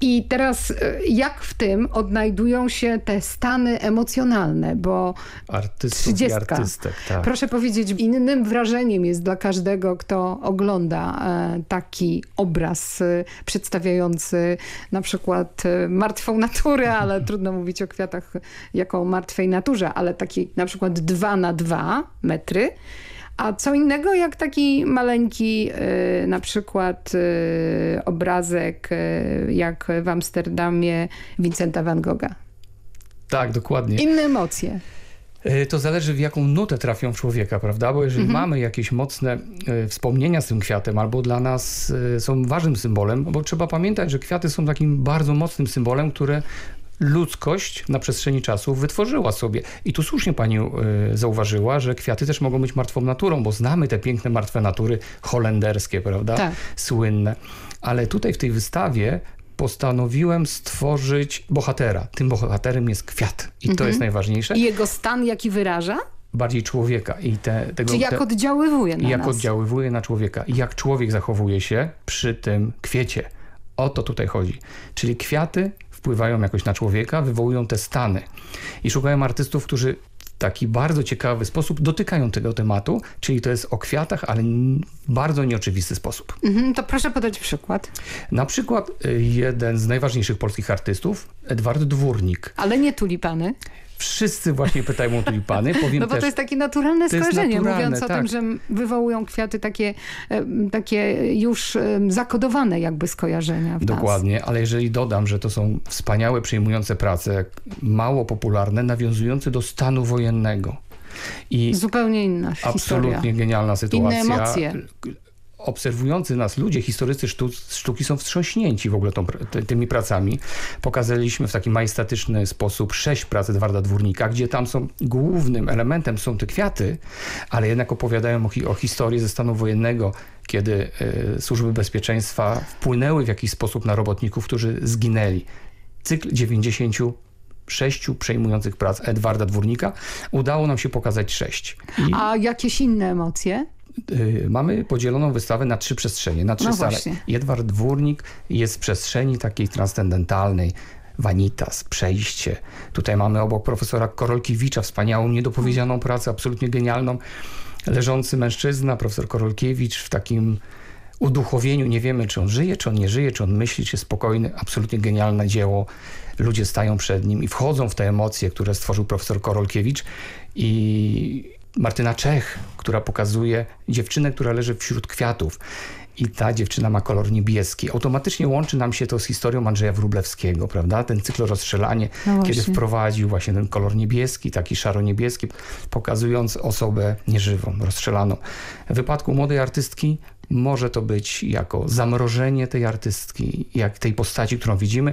I teraz e, jak w tym odnajdują się te stany emocjonalne, bo Artystów i trzydziestka. artystek. Tak. Proszę powiedzieć, innym wrażeniem jest dla każdego, kto ogląda e, taki obraz e, przedstawiający na przykład martwą naturę, ale trudno mówić o kwiatach jako o martwej naturze, ale taki na przykład 2 na 2 metry. A co innego jak taki maleńki e, na przykład e, obrazek e, jak w Amsterdamie Vincenta van Gogha. tak, dokładnie. Inne emocje. To zależy w jaką nutę trafią człowieka, prawda? Bo jeżeli Mhm. mamy jakieś mocne wspomnienia z tym kwiatem, albo dla nas są ważnym symbolem, bo trzeba pamiętać, że kwiaty są takim bardzo mocnym symbolem, które ludzkość na przestrzeni czasu wytworzyła sobie. I tu słusznie pani e, zauważyła, że kwiaty też mogą być martwą naturą, bo znamy te piękne martwe natury holenderskie, prawda? Tak. Słynne. Ale tutaj w tej wystawie postanowiłem stworzyć bohatera. Tym bohaterem jest kwiat. I to Mhm. jest najważniejsze I jego stan jaki wyraża? bardziej człowieka i te, tego, Czy jak te, oddziaływuje na jak nas? oddziaływuje na człowieka i jak człowiek zachowuje się przy tym kwiecie. O to tutaj chodzi. Czyli kwiaty wpływają jakoś na człowieka, wywołują te stany. I szukałem artystów, którzy w taki bardzo ciekawy sposób dotykają tego tematu, czyli to jest o kwiatach, ale w bardzo nieoczywisty sposób. Mhm, to proszę podać przykład. Na przykład y, jeden z najważniejszych polskich artystów, Edward Dwórnik. Ale nie tulipany. Wszyscy właśnie pytają o tulipany. Powiem No bo też, to jest takie naturalne skojarzenie, mówiąc o tak. tym, że m- wywołują kwiaty takie, takie już zakodowane jakby skojarzenia w nas. Dokładnie, ale jeżeli dodam, że to są wspaniałe, przejmujące prace, mało popularne, nawiązujące do stanu wojennego. I Zupełnie inna absolutnie historia. genialna sytuacja. Inne emocje. Obserwujący nas ludzie, historycy sztu, sztuki są wstrząśnięci w ogóle tą, tymi pracami. Pokazaliśmy w taki majestatyczny sposób sześć prac Edwarda Dwórnika, gdzie tam są głównym elementem są te kwiaty, ale jednak opowiadają o, o historii ze stanu wojennego, kiedy y, służby bezpieczeństwa wpłynęły w jakiś sposób na robotników, którzy zginęli. Cykl 96 przejmujących prac Edwarda Dwórnika udało nam się pokazać sześć. I A jakieś inne emocje? Y, mamy podzieloną wystawę na trzy przestrzenie, na trzy No sale. właśnie. Edward Dwórnik jest w przestrzeni takiej transcendentalnej, Vanitas, przejście. Tutaj mamy obok profesora Korolkiewicza wspaniałą, niedopowiedzianą pracę, absolutnie genialną. Leżący mężczyzna, profesor Korolkiewicz w takim uduchowieniu. Nie wiemy, czy on żyje, czy on nie żyje, czy on myśli, czy jest spokojny. Absolutnie genialne dzieło. Ludzie stają przed nim i wchodzą w te emocje, które stworzył profesor Korolkiewicz. I Martyna Czech, która pokazuje dziewczynę, która leży wśród kwiatów. I ta dziewczyna ma kolor niebieski. Automatycznie łączy nam się to z historią Andrzeja Wróblewskiego, prawda? Ten cykl rozstrzelanie, No kiedy wprowadził właśnie ten kolor niebieski, taki szaro-niebieski, pokazując osobę nieżywą, rozstrzelaną. W wypadku młodej artystki może to być jako zamrożenie tej artystki, jak tej postaci, którą widzimy.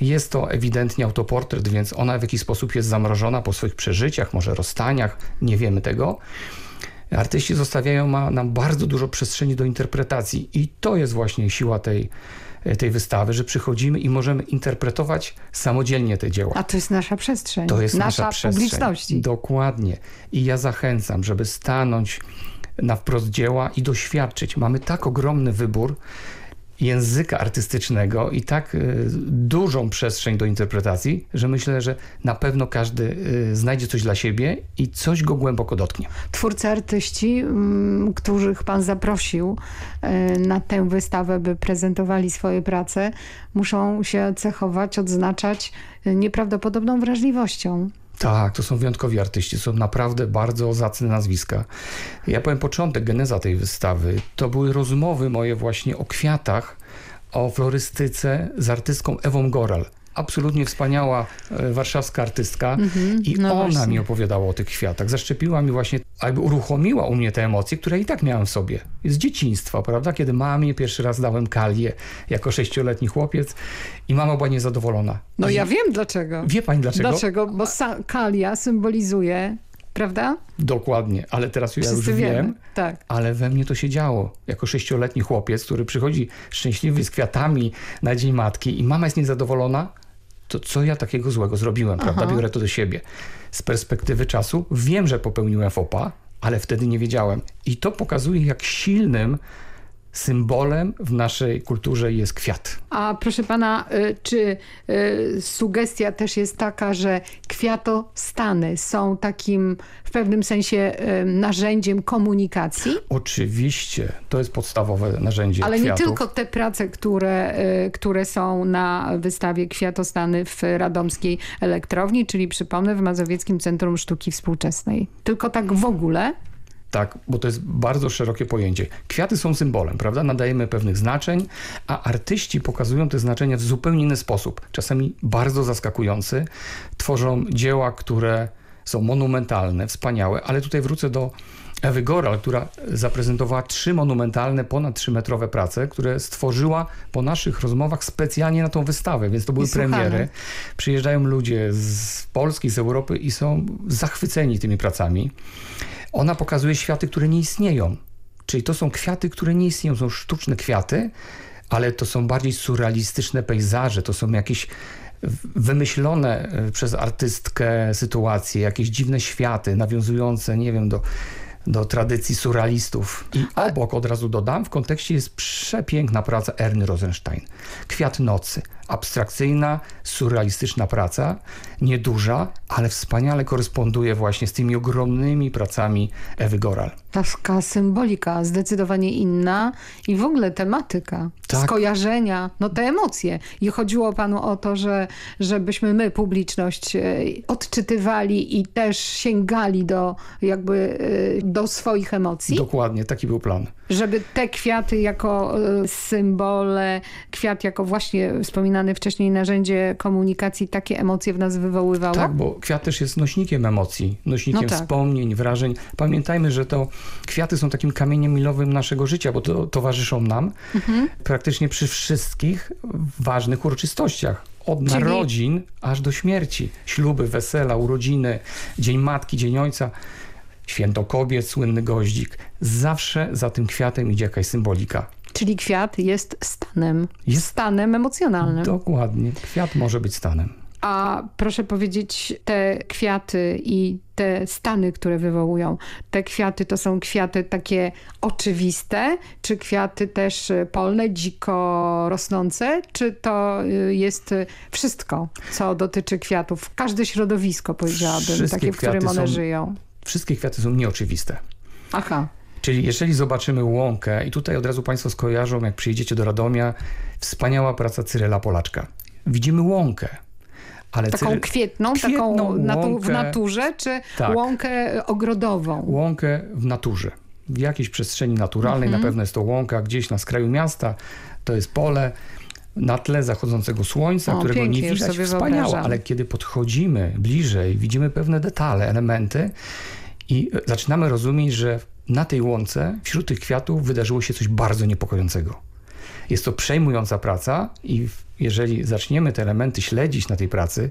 Jest to ewidentnie autoportret, więc ona w jakiś sposób jest zamrożona po swoich przeżyciach, może rozstaniach, nie wiemy tego. Artyści zostawiają nam bardzo dużo przestrzeni do interpretacji i to jest właśnie siła tej, tej wystawy, że przychodzimy i możemy interpretować samodzielnie te dzieła. A to jest nasza przestrzeń. To jest nasza, nasza przestrzeń. publiczności. Dokładnie. I ja zachęcam, żeby stanąć na wprost dzieła i doświadczyć. Mamy tak ogromny wybór języka artystycznego i tak y, dużą przestrzeń do interpretacji, że myślę, że na pewno każdy y, znajdzie coś dla siebie i coś go głęboko dotknie. Twórcy, artyści, mm, których pan zaprosił e, na tę wystawę, by prezentowali swoje prace, muszą się cechować, odznaczać nieprawdopodobną wrażliwością. Tak, to są wyjątkowi artyści, są naprawdę bardzo zacne nazwiska. Ja powiem początek, geneza tej wystawy, to były rozmowy moje właśnie o kwiatach, o florystyce z artystką Ewą Goral. Absolutnie wspaniała e, warszawska artystka Mhm, i no ona właśnie. mi opowiadała o tych kwiatach. Zaszczepiła mi właśnie, jakby uruchomiła u mnie te emocje, które i tak miałem w sobie. Z dzieciństwa, prawda? Kiedy mamie pierwszy raz dałem kalię jako sześcioletni chłopiec i mama była niezadowolona. No ja wiem dlaczego. Wie pani dlaczego? Dlaczego? Bo kalia symbolizuje, prawda? Dokładnie, ale teraz ja już Wszyscy wiem, wiemy. Tak. ale we mnie to się działo. Jako sześcioletni chłopiec, który przychodzi szczęśliwy z kwiatami na Dzień Matki i mama jest niezadowolona, to co ja takiego złego zrobiłem, prawda? Aha. Biorę to do siebie. Z perspektywy czasu wiem, że popełniłem fopa, ale wtedy nie wiedziałem. I to pokazuje, jak silnym symbolem w naszej kulturze jest kwiat. A proszę pana, y, czy y, sugestia też jest taka, że kwiatostany są takim w pewnym sensie y, narzędziem komunikacji? Oczywiście, to jest podstawowe narzędzie Ale kwiatów. nie tylko te prace, które, które są na wystawie Kwiatostany w Radomskiej Elektrowni, czyli przypomnę w Mazowieckim Centrum Sztuki Współczesnej. Tylko tak w ogóle? Tak, bo to jest bardzo szerokie pojęcie. Kwiaty są symbolem, prawda? Nadajemy pewnych znaczeń, a artyści pokazują te znaczenia w zupełnie inny sposób. Czasami bardzo zaskakujący. Tworzą dzieła, które są monumentalne, wspaniałe, ale tutaj wrócę do Ewy Goral, która zaprezentowała trzy monumentalne, ponad trzymetrowe prace, które stworzyła po naszych rozmowach specjalnie na tą wystawę, więc to były premiery. Przyjeżdżają ludzie z Polski, z Europy i są zachwyceni tymi pracami. Ona pokazuje światy, które nie istnieją. Czyli to są kwiaty, które nie istnieją, są sztuczne kwiaty, ale to są bardziej surrealistyczne pejzaże, to są jakieś wymyślone e, przez artystkę sytuacje, jakieś dziwne światy nawiązujące, nie wiem, do, do tradycji surrealistów. I obok, od razu dodam, w kontekście jest przepiękna praca Erny Rosenstein. Kwiat nocy. Abstrakcyjna, surrealistyczna praca, nieduża, ale wspaniale koresponduje właśnie z tymi ogromnymi pracami Ewy Goral. Taka symbolika zdecydowanie inna i w ogóle tematyka, Tak. skojarzenia, no te emocje. I chodziło panu o to, że żebyśmy my, publiczność, e, odczytywali i też sięgali do jakby e, do swoich emocji, Dokładnie, taki był plan. żeby te kwiaty jako e, symbole, kwiat jako właśnie wspominane wcześniej narzędzie komunikacji, takie emocje w nas wywoływało? Tak, bo kwiat też jest nośnikiem emocji, nośnikiem No tak. wspomnień, wrażeń. Pamiętajmy, że to kwiaty są takim kamieniem milowym naszego życia, bo to towarzyszą nam Mhm. praktycznie przy wszystkich ważnych uroczystościach. Od Czyli- narodzin aż do śmierci. Śluby, wesela, urodziny, Dzień Matki, Dzień Ojca, Święto Kobiet, słynny goździk. Zawsze za tym kwiatem idzie jakaś symbolika. Czyli kwiat jest stanem, Jest- stanem emocjonalnym. Dokładnie. Kwiat może być stanem. A proszę powiedzieć, te kwiaty i te stany, które wywołują, te kwiaty to są kwiaty takie oczywiste, czy kwiaty też polne, dziko rosnące, czy to y, jest wszystko, co dotyczy kwiatów? Każde środowisko, powiedziałabym, Wszystkie takie, w którym one są- żyją. Wszystkie kwiaty są nieoczywiste. Aha. Czyli jeżeli zobaczymy łąkę, i tutaj od razu Państwo skojarzą, jak przyjedziecie do Radomia, wspaniała praca Cyryla Polaczka. Widzimy łąkę. Ale Taką Cyryl- kwietną, taką kwietną natu- w naturze, czy Tak. łąkę ogrodową? Łąkę w naturze. W jakiejś przestrzeni naturalnej, Mhm. na pewno jest to łąka gdzieś na skraju miasta, to jest pole na tle zachodzącego słońca, O, którego nie widać, sobie wspaniałe, wyobrażam. ale kiedy podchodzimy bliżej, widzimy pewne detale, elementy i zaczynamy rozumieć, że na tej łące, wśród tych kwiatów wydarzyło się coś bardzo niepokojącego. Jest to przejmująca praca i jeżeli zaczniemy te elementy śledzić na tej pracy,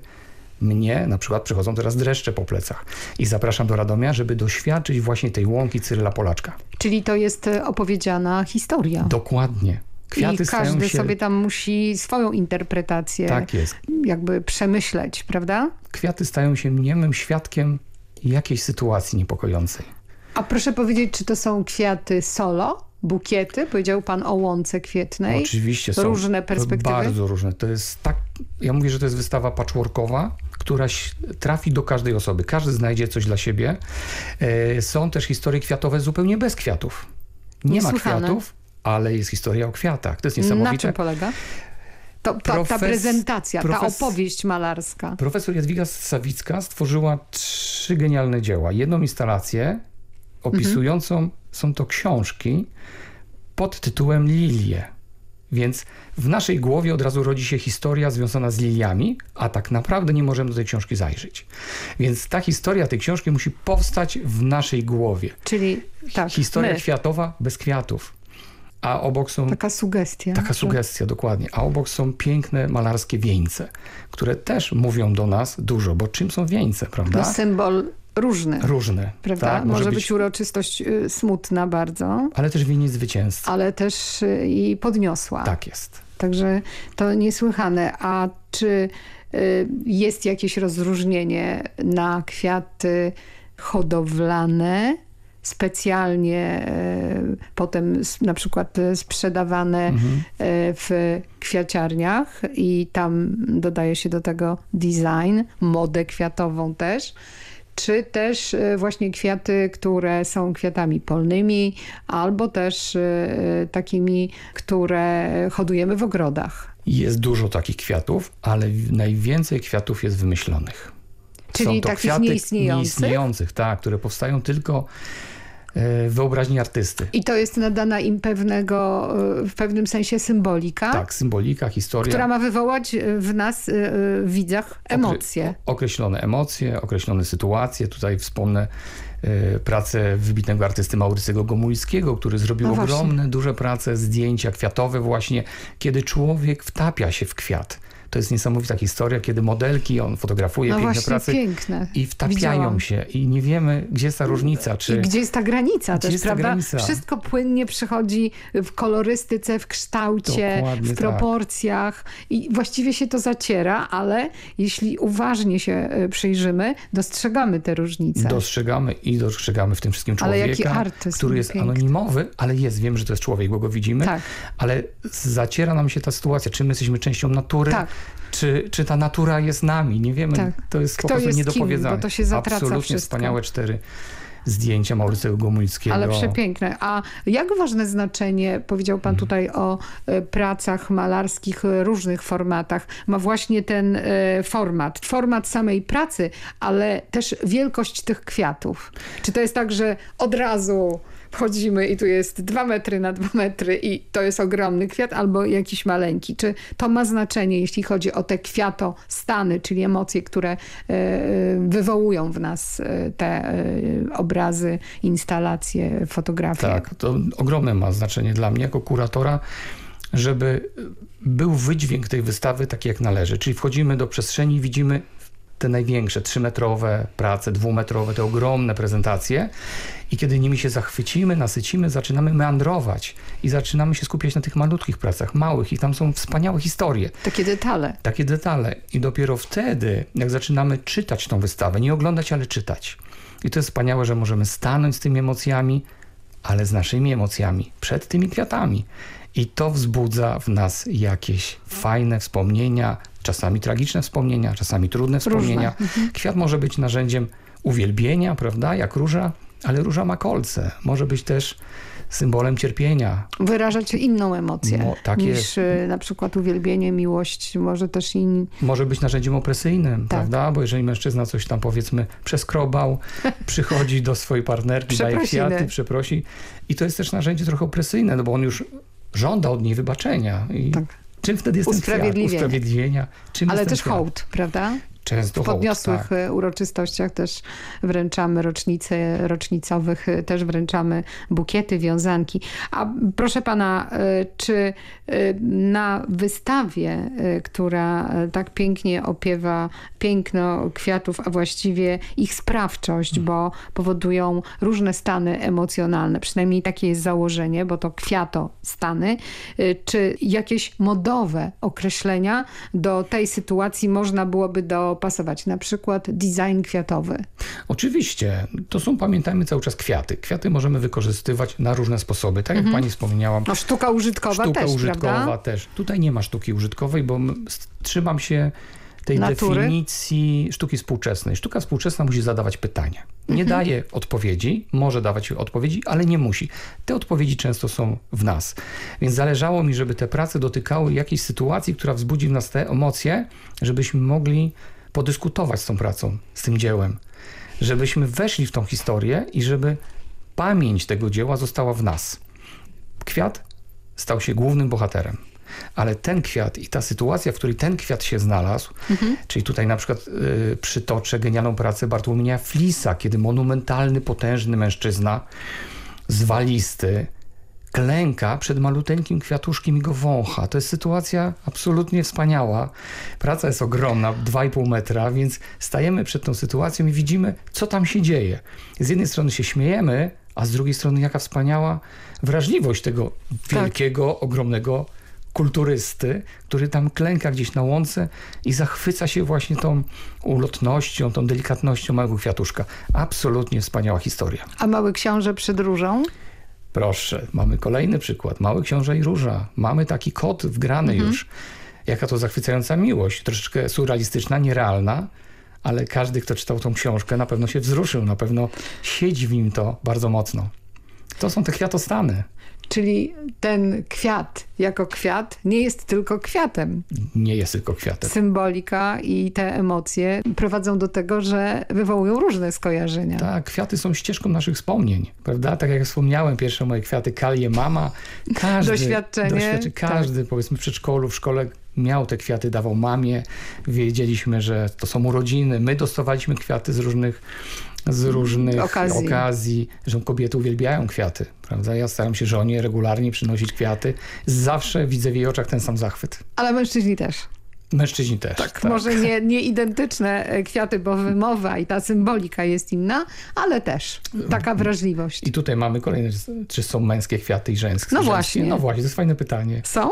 mnie na przykład przychodzą teraz dreszcze po plecach i zapraszam do Radomia, żeby doświadczyć właśnie tej łąki Cyryla Polaczka. Czyli to jest e, opowiedziana historia. Dokładnie. Kwiaty I każdy się... sobie tam musi swoją interpretację Tak jest. jakby przemyśleć, prawda? Kwiaty stają się niemym świadkiem jakiejś sytuacji niepokojącej. A proszę powiedzieć, czy to są kwiaty solo, bukiety? Powiedział pan o łące kwietnej. Oczywiście są Różne perspektywy. Bardzo różne. To jest tak, ja mówię, że to jest wystawa patchworkowa, która trafi do każdej osoby. Każdy znajdzie coś dla siebie. E, Są też historie kwiatowe zupełnie bez kwiatów. Nie ma kwiatów, ale jest historia o kwiatach. To jest Na niesamowite. czym polega? To, ta, ta Profes- prezentacja, ta opowieść malarska. Profesor Jadwiga Sawicka stworzyła trzy genialne dzieła. Jedną instalację opisującą, są to książki pod tytułem Lilie. Więc w naszej głowie od razu rodzi się historia związana z liliami, a tak naprawdę nie możemy do tej książki zajrzeć. Więc ta historia tej książki musi powstać w naszej głowie. Czyli tak, Historia my. kwiatowa bez kwiatów. A obok są... Taka sugestia. Taka sugestia, dokładnie. A obok są piękne malarskie wieńce, które też mówią do nas dużo, bo czym są wieńce, prawda? No, symbol różny. Różne. Prawda? Tak, może, być... uroczystość y, smutna bardzo, Ale też wieniec zwycięzcy. ale też y, i podniosła. Tak jest. Także to niesłychane. A czy y, jest jakieś rozróżnienie na kwiaty hodowlane, specjalnie y, potem na przykład y, sprzedawane Mhm. y, w kwiaciarniach i tam dodaje się do tego design, modę kwiatową też, czy też właśnie kwiaty, które są kwiatami polnymi, albo też takimi, które hodujemy w ogrodach. Jest dużo takich kwiatów, ale najwięcej kwiatów jest wymyślonych. Czyli Są to takich kwiaty nieistniejących? nieistniejących, tak, które powstają tylko e, wyobraźni artysty. I to jest nadana im pewnego, y, w pewnym sensie symbolika, Tak, symbolika, historia. która ma wywołać y, w nas, y, widzach, emocje. określone emocje, określone sytuacje. Tutaj wspomnę e, pracę wybitnego artysty Maurycego Gomułskiego, który zrobił No ogromne, duże prace, zdjęcia kwiatowe właśnie, kiedy człowiek wtapia się w kwiat. To jest niesamowita historia, kiedy modelki, on fotografuje No piękne właśnie, prace piękne. i wtapiają Widziałam. się i nie wiemy, gdzie jest ta różnica. Czy... I gdzie jest ta granica Gdzie też, prawda? granica? Wszystko płynnie przychodzi w kolorystyce, w kształcie, Dokładnie w tak. proporcjach i właściwie się to zaciera, ale jeśli uważnie się y, przyjrzymy, dostrzegamy te różnice. Dostrzegamy i dostrzegamy w tym wszystkim człowieka, który jest piękny. anonimowy, ale jest, wiem, że to jest człowiek, bo go widzimy, Tak. ale zaciera nam się ta sytuacja, czy my jesteśmy częścią natury, Tak. Czy, czy ta natura jest nami, nie wiemy, Tak. to jest Kto po prostu jest niedopowiedzane. kim, bo to się zatraca Absolutnie wszystko. wspaniałe cztery zdjęcia Maurycego Gomułskiego. Ale przepiękne. A jak ważne znaczenie, powiedział pan tutaj o e, pracach malarskich, e, różnych formatach, ma właśnie ten e, format? Format samej pracy, ale też wielkość tych kwiatów. Czy to jest tak, że od razu wchodzimy i tu jest dwa metry na dwa metry i to jest ogromny kwiat albo jakiś maleńki? Czy to ma znaczenie, jeśli chodzi o te kwiatostany, czyli emocje, które e, wywołują w nas e, te e, obrazy, instalacje, fotografie? Tak, to ogromne ma znaczenie dla mnie jako kuratora, żeby był wydźwięk tej wystawy taki jak należy. Czyli wchodzimy do przestrzeni widzimy te największe, trzymetrowe prace, dwumetrowe, te ogromne prezentacje i kiedy nimi się zachwycimy, nasycimy, zaczynamy meandrować i zaczynamy się skupiać na tych malutkich pracach, małych i tam są wspaniałe historie. Takie detale. Takie detale. I dopiero wtedy, jak zaczynamy czytać tą wystawę, nie oglądać, ale czytać. I to jest wspaniałe, że możemy stanąć z tymi emocjami, ale z naszymi emocjami, przed tymi kwiatami. I to wzbudza w nas jakieś fajne wspomnienia, czasami tragiczne wspomnienia, czasami trudne wspomnienia. Mhm. Kwiat może być narzędziem uwielbienia, prawda, jak róża, ale róża ma kolce. Może być też symbolem cierpienia. Wyrażać inną emocję Mo- tak niż jest. y, na przykład uwielbienie, miłość, może też i może być narzędziem opresyjnym, Tak. prawda? Bo jeżeli mężczyzna coś tam powiedzmy przeskrobał, przychodzi do swojej partnerki, daje kwiaty, przeprosi i to jest też narzędzie trochę opresyjne, no bo on już żąda od niej wybaczenia. I czym wtedy jest ten. Usprawiedliwienia. Czym ale ten też kwiat? hołd, prawda? Często W podniosłych tak. uroczystościach też wręczamy rocznice, rocznicowych y, też wręczamy bukiety, wiązanki. A proszę pana, y, czy na wystawie, która tak pięknie opiewa piękno kwiatów, a właściwie ich sprawczość, bo powodują różne stany emocjonalne, przynajmniej takie jest założenie, bo to kwiato stany, czy jakieś modowe określenia do tej sytuacji można byłoby dopasować, na przykład design kwiatowy. Oczywiście. To są, pamiętajmy cały czas kwiaty. Kwiaty możemy wykorzystywać na różne sposoby. Tak jak Mhm. pani wspomniałam. No sztuka użytkowa Sztuka też, użytkowa prawda? też. Tutaj nie ma sztuki użytkowej, bo trzymam się tej Natury. definicji sztuki współczesnej. Sztuka współczesna musi zadawać pytania. Nie Mhm. daje odpowiedzi, może dawać odpowiedzi, ale nie musi. Te odpowiedzi często są w nas. Więc zależało mi, żeby te prace dotykały jakiejś sytuacji, która wzbudzi w nas te emocje, żebyśmy mogli podyskutować z tą pracą, z tym dziełem. Żebyśmy weszli w tą historię i żeby pamięć tego dzieła została w nas. Kwiat stał się głównym bohaterem. ale ten kwiat i ta sytuacja, w której ten kwiat się znalazł, Mhm. czyli tutaj na przykład y, przytoczę genialną pracę Bartłomieja Flisa, kiedy monumentalny, potężny mężczyzna, zwalisty, klęka przed maluteńkim kwiatuszkiem i go wącha. To jest sytuacja absolutnie wspaniała. Praca jest ogromna, 2,5 metra, więc stajemy przed tą sytuacją i widzimy, co tam się dzieje. Z jednej strony się śmiejemy, a z drugiej strony jaka wspaniała wrażliwość tego wielkiego, ogromnego kulturysty, który tam klęka gdzieś na łące i zachwyca się właśnie tą ulotnością, tą delikatnością małego kwiatuszka. Absolutnie wspaniała historia. A Mały Książę przed różą? Proszę, mamy kolejny przykład. Mały Książę i Róża. Mamy taki kod wgrany Mhm. już. Jaka to zachwycająca miłość. Troszeczkę surrealistyczna, nierealna, ale każdy, kto czytał tą książkę, na pewno się wzruszył. Na pewno siedzi w nim to bardzo mocno. To są te kwiatostany. Czyli ten kwiat jako kwiat nie jest tylko kwiatem. Nie jest tylko kwiatem. Symbolika i te emocje prowadzą do tego, że wywołują różne skojarzenia. Tak, kwiaty są ścieżką naszych wspomnień, prawda? Tak jak wspomniałem, pierwsze moje kwiaty kalie mama. Każdy, Doświadczenie, doświadczy- tak. każdy powiedzmy w przedszkolu, w szkole miał te kwiaty, dawał mamie. Wiedzieliśmy, że to są urodziny. My dostawaliśmy kwiaty z różnych z różnych Okazji. okazji, że kobiety uwielbiają kwiaty, prawda? Ja staram się żonie regularnie przynosić kwiaty. Zawsze widzę w jej oczach ten sam zachwyt. Ale mężczyźni też. Mężczyźni też. Tak, Może nie, nie identyczne e, kwiaty, bo wymowa i ta symbolika jest inna, ale też taka wrażliwość. I tutaj mamy kolejne, czy są męskie kwiaty i żeńskie? No żeńskie? właśnie. No właśnie, to jest fajne pytanie. Są?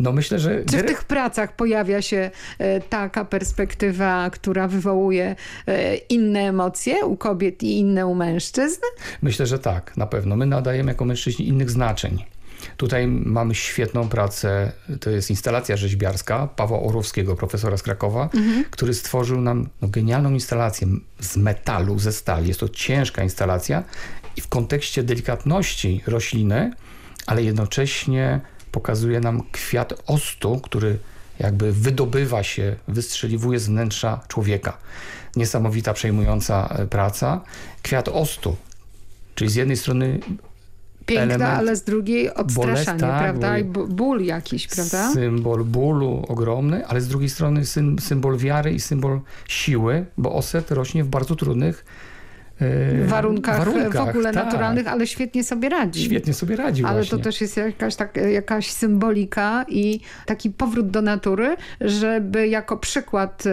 No myślę, że... Czy w tych pracach pojawia się e, taka perspektywa, która wywołuje e, inne emocje u kobiet i inne u mężczyzn? Myślę, że tak, na pewno. My nadajemy jako mężczyźni innych znaczeń. Tutaj mamy świetną pracę, to jest instalacja rzeźbiarska Pawła Orłowskiego, profesora z Krakowa, Mhm. który stworzył nam no, genialną instalację z metalu, ze stali. Jest to ciężka instalacja i w kontekście delikatności rośliny, ale jednocześnie pokazuje nam kwiat ostu, który jakby wydobywa się, wystrzeliwuje z wnętrza człowieka. Niesamowita, przejmująca e, praca. Kwiat ostu, czyli z jednej strony Piękna, element ale z drugiej odstraszanie, bolest- tak, prawda? I ból jakiś, prawda? Symbol bólu ogromny, ale z drugiej strony sym, symbol wiary i symbol siły, bo oset rośnie w bardzo trudnych e, W warunkach, w ogóle tak. naturalnych, ale świetnie sobie radzi. Świetnie sobie radzi Ale właśnie. to też jest jakaś, tak, jakaś symbolika i taki powrót do natury, żeby jako przykład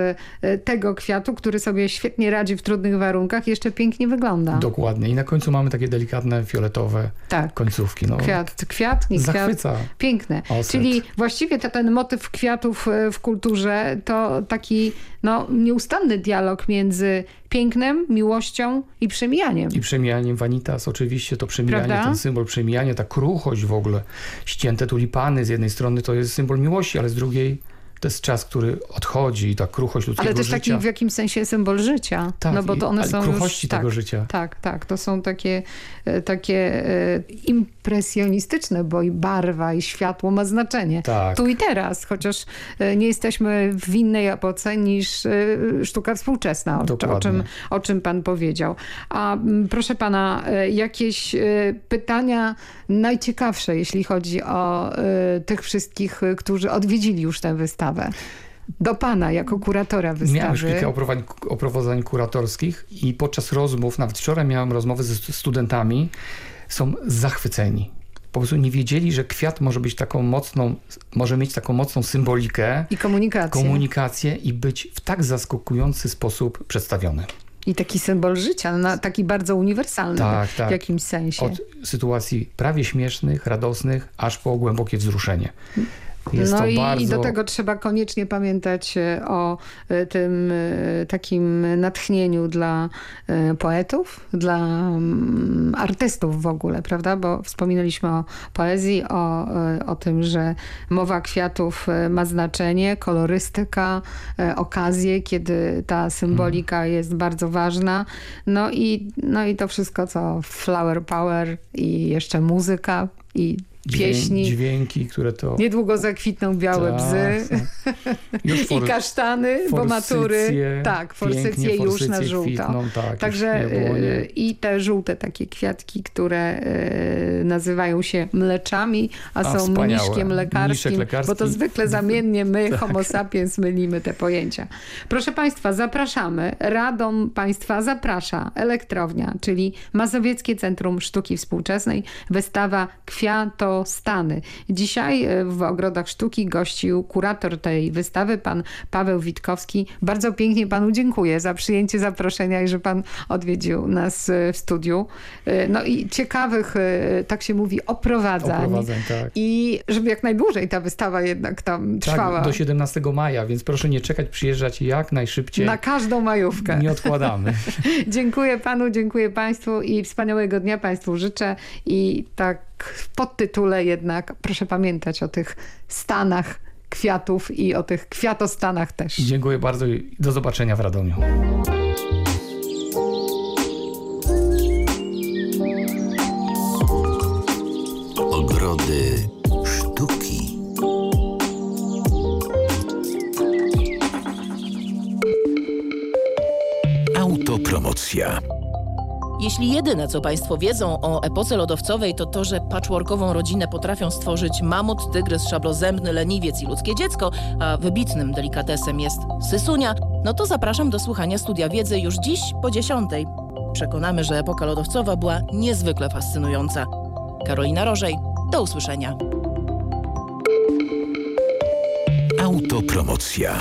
e, tego kwiatu, który sobie świetnie radzi w trudnych warunkach, jeszcze pięknie wygląda. Dokładnie. I na końcu mamy takie delikatne, fioletowe Tak. końcówki. No, Kwiat, kwiat, nie kwiat. Zachwyca. Piękne. Oset. Czyli właściwie to, ten motyw kwiatów e, w kulturze to taki no, nieustanny dialog między pięknem, miłością i przemijaniem. I przemijaniem vanitas, oczywiście to przemijanie, Prawda? ten symbol przemijania, ta kruchość w ogóle. Ścięte tulipany z jednej strony to jest symbol miłości, ale z drugiej to jest czas, który odchodzi i ta kruchość ludzkiego Ale też życia. taki w jakimś sensie symbol życia. Tak, no bo to one są kruchości już, tego tak, życia. Tak, tak. To są takie, e, takie e, impresjonistyczne, bo i barwa, i światło ma znaczenie. Tak. Tu i teraz, chociaż e, nie jesteśmy w innej epoce niż sztuka współczesna, o, o, czym, o czym pan powiedział. A proszę pana, jakieś pytania najciekawsze, jeśli chodzi o tych wszystkich, którzy odwiedzili już tę wystawę? Do pana, jako kuratora wystawy. Miałem już kilka oprowań, oprowadzań kuratorskich i podczas rozmów, nawet wczoraj miałem rozmowy ze stu- studentami, są zachwyceni. Po prostu nie wiedzieli, że kwiat może być taką mocną, może mieć taką mocną symbolikę, I komunikację. komunikację i być w tak zaskakujący sposób przedstawiony. I taki symbol życia, na, taki bardzo uniwersalny Tak, w tak. jakimś sensie. Od sytuacji prawie śmiesznych, radosnych, aż po głębokie wzruszenie. Jest no i, bardzo... i do tego trzeba koniecznie pamiętać e, o e, tym e, takim natchnieniu dla poetów, dla mm, artystów w ogóle, prawda? Bo wspominaliśmy o poezji, o, o tym, że mowa kwiatów ma znaczenie, kolorystyka, okazje, kiedy ta symbolika jest bardzo ważna. No i, no i to wszystko, co flower power i jeszcze muzyka i pieśni. Dźwięki, które to... Niedługo zakwitną białe Tak, bzy i for- kasztany, bo matury. forsycje, Tak, forsycje już na forsycje żółto. kwitną, tak, Także y, i te żółte takie kwiatki, które y, nazywają się mleczami, a, A, są mniszkiem lekarskim, lekarski. bo to zwykle zamiennie my, Tak. homo sapiens, mylimy te pojęcia. Proszę Państwa, zapraszamy. Radom Państwa zaprasza elektrownia, czyli Mazowieckie Centrum Sztuki Współczesnej, wystawa Kwiatostany. Dzisiaj e, w Ogrodach Sztuki gościł kurator tej wystawy, pan Paweł Witkowski. Bardzo pięknie panu dziękuję za przyjęcie zaproszenia i że pan odwiedził nas e, w studiu. E, No i ciekawych, tak się mówi, oprowadzań. Oprowadzań, tak. I żeby jak najdłużej ta wystawa jednak tam trwała. Tak, do 17 maja, więc proszę nie czekać, przyjeżdżać jak najszybciej. Na każdą majówkę. Nie odkładamy. dziękuję panu, dziękuję państwu i wspaniałego dnia państwu życzę. I tak w podtytule jednak proszę pamiętać o tych stanach kwiatów i o tych kwiatostanach też. Dziękuję bardzo i do zobaczenia w Radomiu. Ogrody sztuki. Autopromocja. Jeśli jedyne, co Państwo wiedzą o epoce lodowcowej, to to, że patchworkową rodzinę potrafią stworzyć mamut, tygrys, szablozębny, leniwiec i ludzkie dziecko, a wybitnym delikatesem jest sysunia, no to zapraszam do słuchania studia wiedzy już dziś po dziesiątej. Przekonamy, że epoka lodowcowa była niezwykle fascynująca. Karolina Rożej, do usłyszenia. Autopromocja.